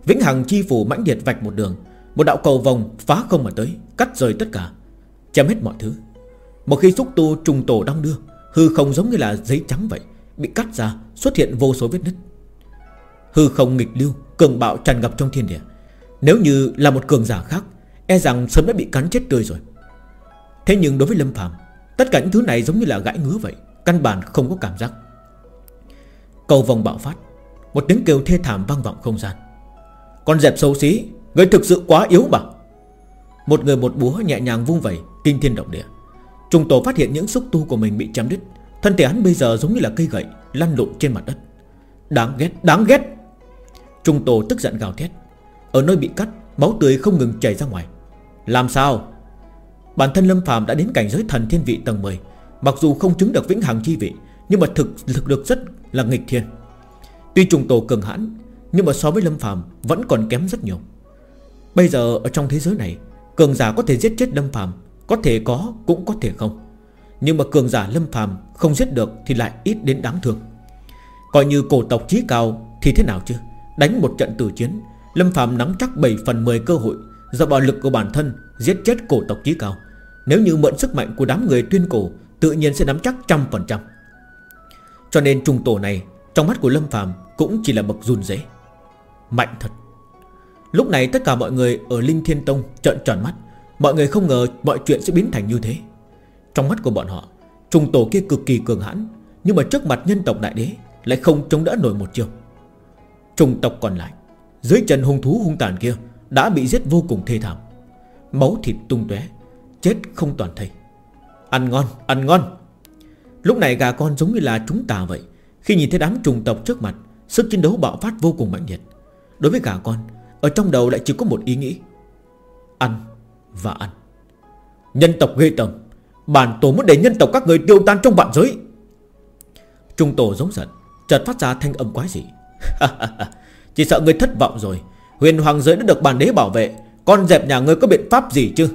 Vĩnh Hằng chi phủ mãnh liệt vạch một đường một đạo cầu vòng phá không mà tới, Cắt rời tất cả, Chém hết mọi thứ. Một khi xúc tu trùng tổ đong đưa, Hư không giống như là giấy trắng vậy, Bị cắt ra, xuất hiện vô số vết nứt. Hư không nghịch lưu, Cường bạo tràn ngập trong thiên địa. Nếu như là một cường giả khác E rằng sớm đã bị cắn chết tươi rồi. Thế nhưng đối với Lâm Phạm Tất cả những thứ này giống như là gãi ngứa vậy, Căn bản không có cảm giác. Cầu vòng bạo phát, Một tiếng kêu thê thảm vang vọng không gian. Con dẹp xấu xí Người thực sự quá yếu mà. Một người một búa nhẹ nhàng vung vẩy Kinh thiên động địa. Trung tổ phát hiện những xúc tu của mình bị chém đứt. Thân thể hắn bây giờ giống như là cây gậy Lăn lộn trên mặt đất. Đáng ghét, đáng ghét. Trung tổ tức giận gào thét. Ở nơi bị cắt Máu tươi không ngừng chảy ra ngoài. Làm sao? Bản thân Lâm phàm đã đến cảnh giới thần thiên vị tầng 10 Mặc dù không chứng được vĩnh hằng chi vị Nhưng mà thực lực được rất là nghịch thiên. Tuy trùng tổ cường hãn Nhưng mà so với Lâm phàm Vẫn còn kém rất nhiều. Bây giờ ở trong thế giới này, Cường giả có thể giết chết Lâm Phạm Có thể có, cũng có thể không. Nhưng mà cường giả Lâm Phạm không giết được Thì lại ít đến đáng thương. Coi như cổ tộc trí cao thì thế nào chứ? Đánh một trận tử chiến, Lâm Phạm nắm chắc 7 phần 10 cơ hội, Do bạo lực của bản thân Giết chết cổ tộc trí cao. Nếu như mượn sức mạnh của đám người tuyên cổ, Tự nhiên sẽ nắm chắc trăm phần trăm. Cho nên trùng tổ này, Trong mắt của Lâm Phạm cũng chỉ là bậc run dễ Mạnh thật. Lúc này tất cả mọi người ở Linh Thiên Tông trợn tròn mắt. Mọi người không ngờ mọi chuyện sẽ biến thành như thế. Trong mắt của bọn họ Trùng tổ kia cực kỳ cường hãn Nhưng mà trước mặt nhân tộc đại đế Lại không chống đỡ nổi một chiêu Trùng tộc còn lại Dưới chân hung thú hung tàn kia Đã bị giết vô cùng thê thảm. Máu thịt tung tóe Chết không toàn thây. Ăn ngon, ăn ngon. Lúc này gà con giống như là chúng ta vậy. Khi nhìn thấy đám trùng tộc trước mặt Sức chiến đấu bạo phát vô cùng mạnh liệt. Đối với gà con ở trong đầu lại chỉ có một ý nghĩ. Ăn và ăn. Nhân tộc ghê tầm Bản tổ muốn để nhân tộc các người tiêu tan trong vạn giới. Trung tổ giống giận, Chợt phát ra thanh âm quái dị. [LAUGHS] Chỉ sợ người thất vọng rồi, Huyền hoàng giới đã được bản đế bảo vệ, Con dẹp nhà ngươi có biện pháp gì chứ?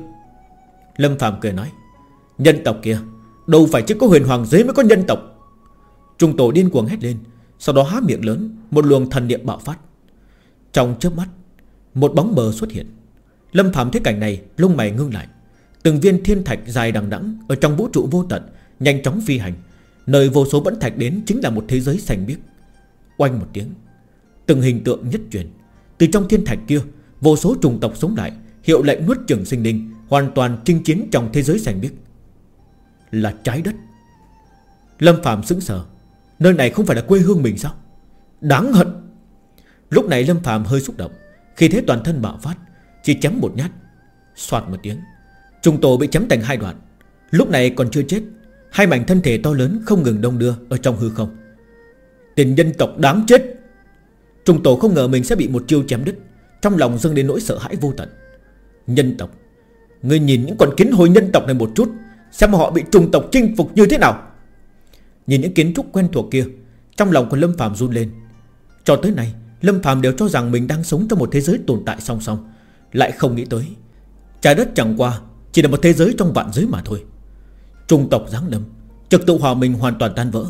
Lâm Phạm cười nói, Nhân tộc kia, Đâu phải chỉ có huyền hoàng giới mới có nhân tộc. Trung tổ điên cuồng hét lên, Sau đó há miệng lớn, Một luồng thần niệm bạo phát. Trong chớp mắt một bóng mờ xuất hiện. Lâm Phạm thấy cảnh này, lông mày ngưng lại. Từng viên thiên thạch dài đằng đẵng Ở trong vũ trụ vô tận, Nhanh chóng phi hành. Nơi vô số vẫn thạch đến chính là một thế giới xanh biếc. Oanh một tiếng, Từng hình tượng nhất truyền. Từ trong thiên thạch kia, Vô số trùng tộc sống lại, Hiệu lệnh nuốt chửng sinh linh, Hoàn toàn chinh chiến trong thế giới xanh biếc. Là trái đất. Lâm Phạm sững sờ. Nơi này không phải là quê hương mình sao? Đáng hận. Lúc này Lâm Phạm hơi xúc động. Khi thế toàn thân bạo phát, Chỉ chém một nhát, Xoạt một tiếng. Trung tổ bị chém thành hai đoạn. Lúc này còn chưa chết, Hai mảnh thân thể to lớn không ngừng đông đưa Ở trong hư không. Tình nhân tộc đáng chết! Trung tổ không ngờ mình sẽ bị một chiêu chém đứt, Trong lòng dâng đến nỗi sợ hãi vô tận. Nhân tộc người nhìn những con kiến hồi nhân tộc này một chút, Xem họ bị trùng tộc chinh phục như thế nào. Nhìn những kiến trúc quen thuộc kia, Trong lòng của Lâm Phạm run lên. Cho tới nay Lâm Phạm đều cho rằng mình đang sống trong một thế giới tồn tại song song. Lại không nghĩ tới, Trái đất chẳng qua Chỉ là một thế giới trong vạn giới mà thôi. Trung tộc giáng lâm, Trực tự hòa mình hoàn toàn tan vỡ.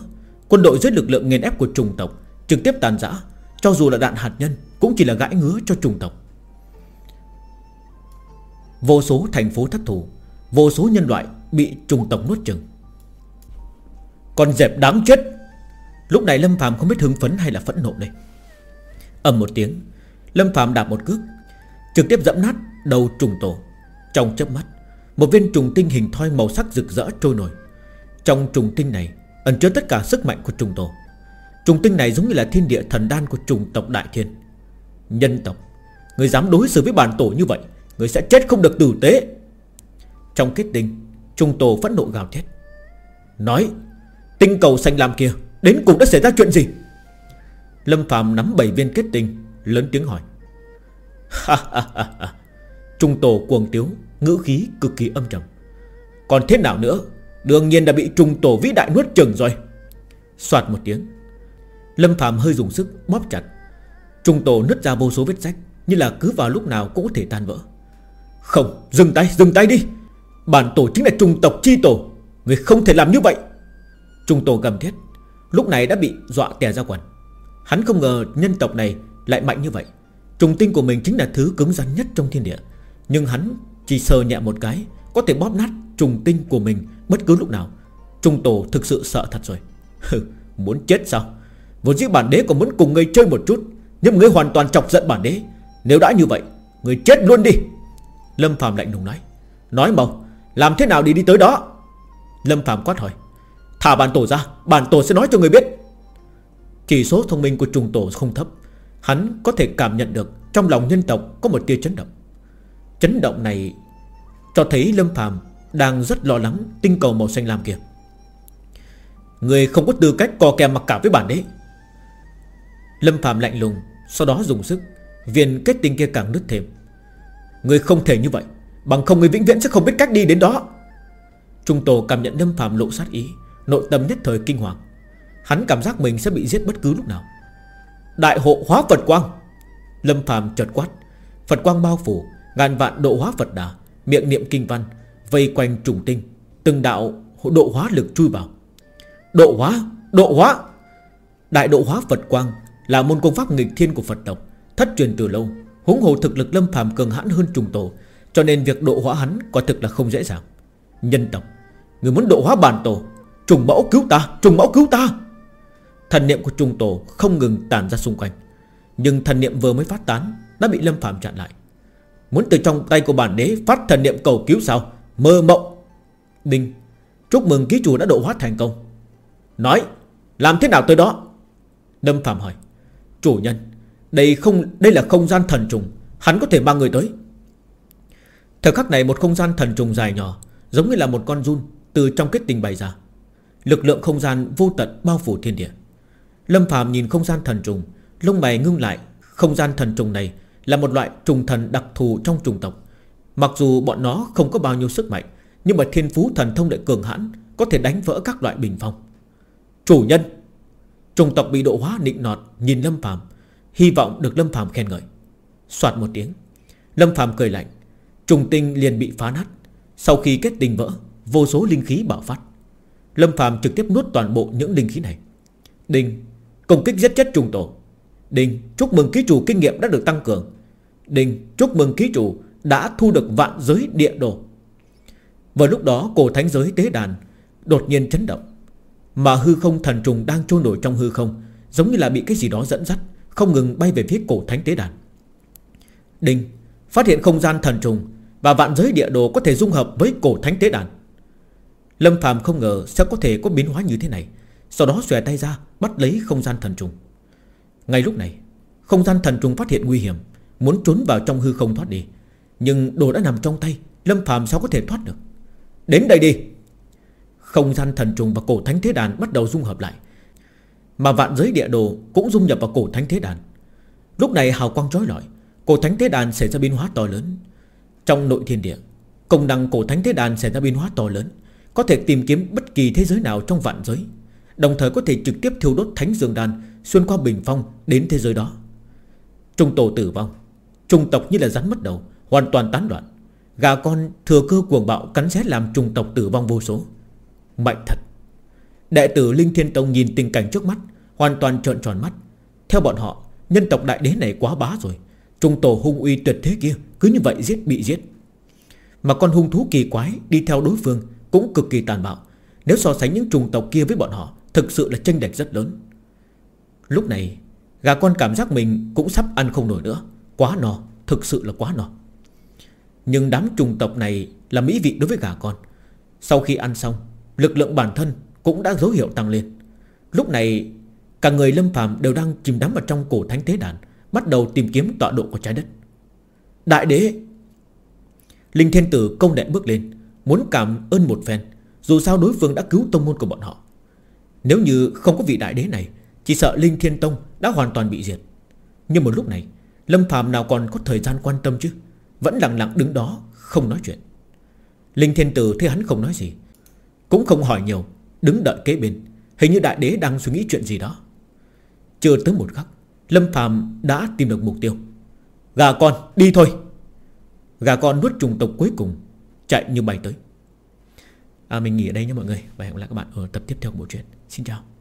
Quân đội dưới lực lượng nghiền ép của trùng tộc, Trực tiếp tàn giã, Cho dù là đạn hạt nhân Cũng chỉ là gãi ngứa cho trùng tộc. Vô số thành phố thất thủ, Vô số nhân loại bị trùng tộc nuốt chừng Còn dẹp đáng chết! Lúc này Lâm Phạm không biết hứng phấn hay là phẫn nộ đây ầm một tiếng, Lâm Phạm đạp một cước, Trực tiếp dẫm nát đầu trùng tổ. Trong chớp mắt, Một viên trùng tinh hình thoi màu sắc rực rỡ trôi nổi. Trong trùng tinh này Ẩn chứa tất cả sức mạnh của trùng tổ. Trùng tinh này giống như là thiên địa thần đan của trùng tộc Đại Thiên. Nhân tộc, Người dám đối xử với bản tổ như vậy, Người sẽ chết không được tử tế. Trong kết tinh, Trùng tổ phẫn nộ gào thét. Nói, Tinh cầu xanh lam kia, Đến cùng đã xảy ra chuyện gì? Lâm Phạm nắm bảy viên kết tinh, Lớn tiếng hỏi. Trung tổ cuồng tiếu, Ngữ khí cực kỳ âm trầm. Còn thế nào nữa? Đương nhiên đã bị trung tổ vĩ đại nuốt chừng rồi. Xoạt một tiếng. Lâm Phạm hơi dùng sức bóp chặt. Trung tổ nứt ra vô số vết rách, Như là cứ vào lúc nào cũng có thể tan vỡ. Không, dừng tay dừng tay đi. Bản tổ chính là trung tộc chi tổ. Người không thể làm như vậy. Trung tổ gầm thét. Lúc này đã bị dọa tè ra quần. Hắn không ngờ nhân tộc này lại mạnh như vậy. Trùng tinh của mình chính là thứ cứng rắn nhất trong thiên địa. Nhưng hắn chỉ sờ nhẹ một cái, Có thể bóp nát trùng tinh của mình Bất cứ lúc nào. Trung tổ thực sự sợ thật rồi. [LAUGHS] Muốn chết sao? Vốn dĩ bản đế còn muốn cùng người chơi một chút, Nhưng người hoàn toàn chọc giận bản đế. Nếu đã như vậy Người chết luôn đi. Lâm Phạm lạnh lùng nói. Nói mau Làm thế nào đi đi tới đó? Lâm Phạm quát hỏi. Thả bản tổ ra, Bản tổ sẽ nói cho người biết. Chỉ số thông minh của trùng tổ không thấp, Hắn có thể cảm nhận được Trong lòng nhân tộc có một tia chấn động. Chấn động này Cho thấy Lâm phàm Đang rất lo lắng tinh cầu màu xanh lam kia. Người không có tư cách co kèm mặc cả với bản đấy Lâm phàm lạnh lùng, Sau đó dùng sức, Viên kết tinh kia càng nứt thêm. Người không thể như vậy, Bằng không người vĩnh viễn sẽ không biết cách đi đến đó. Trung Tổ cảm nhận Lâm phàm lộ sát ý, Nội tâm nhất thời kinh hoàng. Hắn cảm giác mình sẽ bị giết bất cứ lúc nào. Đại hộ hóa Phật Quang. Lâm phàm chợt quát. Phật Quang bao phủ, Ngàn vạn độ hóa Phật đà, Miệng niệm kinh văn, Vây quanh trùng tinh, Từng đạo độ hóa lực chui vào. Độ hóa Độ hóa. Đại độ hóa Phật Quang Là môn công pháp nghịch thiên của Phật tộc, Thất truyền từ lâu, Huống hồ thực lực lâm phàm cường hãn hơn trùng tổ, Cho nên việc độ hóa hắn quả thực là không dễ dàng. Nhân tộc, Người muốn độ hóa bản tổ, Trùng mẫu cứu ta, Trùng mẫu cứu ta. Thần niệm của trung tổ không ngừng tàn ra xung quanh. Nhưng thần niệm vừa mới phát tán Đã bị lâm phạm chặn lại. Muốn từ trong tay của bản đế phát thần niệm cầu cứu sao? Mơ mộng. Đinh, Chúc mừng ký chủ đã độ hóa thành công. Nói, Làm thế nào tới đó? Lâm Phạm hỏi. Chủ nhân, Đây không, đây là không gian thần trùng. Hắn có thể mang người tới. Thời khắc này một không gian thần trùng dài nhỏ, Giống như là một con run Từ trong kết tinh bày ra. Lực lượng không gian vô tận bao phủ thiên địa. Lâm Phạm nhìn không gian thần trùng, Lông mày ngưng lại. Không gian thần trùng này Là một loại trùng thần đặc thù trong trùng tộc. Mặc dù bọn nó không có bao nhiêu sức mạnh, Nhưng mà thiên phú thần thông lại cường hãn, Có thể đánh vỡ các loại bình phong. Chủ nhân! Trùng tộc bị độ hóa nịnh nọt, Nhìn Lâm Phạm Hy vọng được Lâm Phạm khen ngợi. Soạt một tiếng, Lâm Phạm cười lạnh. Trùng tinh liền bị phá nát. Sau khi kết tinh vỡ, Vô số linh khí bạo phát. Lâm Phạm trực tiếp nuốt toàn bộ những linh khí này. Đinh! Công kích giết chết trùng tổ Đinh, Chúc mừng ký chủ kinh nghiệm đã được tăng cường. Đinh, Chúc mừng ký chủ đã thu được vạn giới địa đồ. Vào lúc đó, cổ thánh giới tế đàn Đột nhiên chấn động. Mà hư không thần trùng đang trôi nổi trong hư không, Giống như là bị cái gì đó dẫn dắt, Không ngừng bay về phía cổ thánh tế đàn. Đinh, Phát hiện không gian thần trùng Và vạn giới địa đồ có thể dung hợp với cổ thánh tế đàn. Lâm phàm không ngờ sẽ có thể có biến hóa như thế này. Sau đó xòe tay ra, Bắt lấy không gian thần trùng. Ngay lúc này, Không gian thần trùng phát hiện nguy hiểm, Muốn trốn vào trong hư không thoát đi. Nhưng đồ đã nằm trong tay, Lâm phàm sao có thể thoát được? Đến đây đi! Không gian thần trùng và cổ thánh thế đàn bắt đầu dung hợp lại. Mà vạn giới địa đồ Cũng dung nhập vào cổ thánh thế đàn. Lúc này hào quang trói lọi, Cổ thánh thế đàn xảy ra biến hóa to lớn. Trong nội thiên địa, Công năng cổ thánh thế đàn xảy ra biến hóa to lớn, Có thể tìm kiếm bất kỳ thế giới nào trong vạn giới. Đồng thời có thể trực tiếp thiêu đốt thánh dương đàn Xuyên qua bình phong đến thế giới đó. Trung tổ tử vong Trung tộc như là rắn mất đầu Hoàn toàn tán loạn, Gà con thừa cơ cuồng bạo cắn xé làm trung tộc tử vong vô số. Mạnh thật. Đệ tử Linh Thiên Tông nhìn tình cảnh trước mắt Hoàn toàn trợn tròn mắt. Theo bọn họ Nhân tộc đại đế này quá bá rồi. Trung tổ hung uy tuyệt thế kia Cứ như vậy giết bị giết. Mà con hung thú kỳ quái đi theo đối phương Cũng cực kỳ tàn bạo. Nếu so sánh những trùng tộc kia với bọn họ Thực sự là tranh lệch rất lớn. Lúc này, Gà con cảm giác mình cũng sắp ăn không nổi nữa. Quá no, Thực sự là quá no. Nhưng đám trùng tộc này là mỹ vị đối với gà con. Sau khi ăn xong, Lực lượng bản thân cũng đã dấu hiệu tăng lên. Lúc này, Cả người lâm phàm đều đang chìm đắm vào trong cổ thánh tế đàn, Bắt đầu tìm kiếm tọa độ của trái đất. Đại đế! Linh thiên tử công đệ bước lên, Muốn cảm ơn một phen, Dù sao đối phương đã cứu tông môn của bọn họ. Nếu như không có vị đại đế này, Chỉ sợ Linh Thiên Tông đã hoàn toàn bị diệt. Nhưng một lúc này, Lâm Phạm nào còn có thời gian quan tâm chứ? Vẫn lặng lặng đứng đó, không nói chuyện. Linh Thiên Tử thấy hắn không nói gì, Cũng không hỏi nhiều, Đứng đợi kế bên. Hình như đại đế đang suy nghĩ chuyện gì đó. Chưa tới một khắc, Lâm Phạm đã tìm được mục tiêu. Gà con, đi thôi! Gà con nuốt trùng tộc cuối cùng, Chạy như bay tới à, Mình nghỉ ở đây nha mọi người. Và hẹn gặp lại các bạn ở tập tiếp theo của bộ truyện. Xin chào.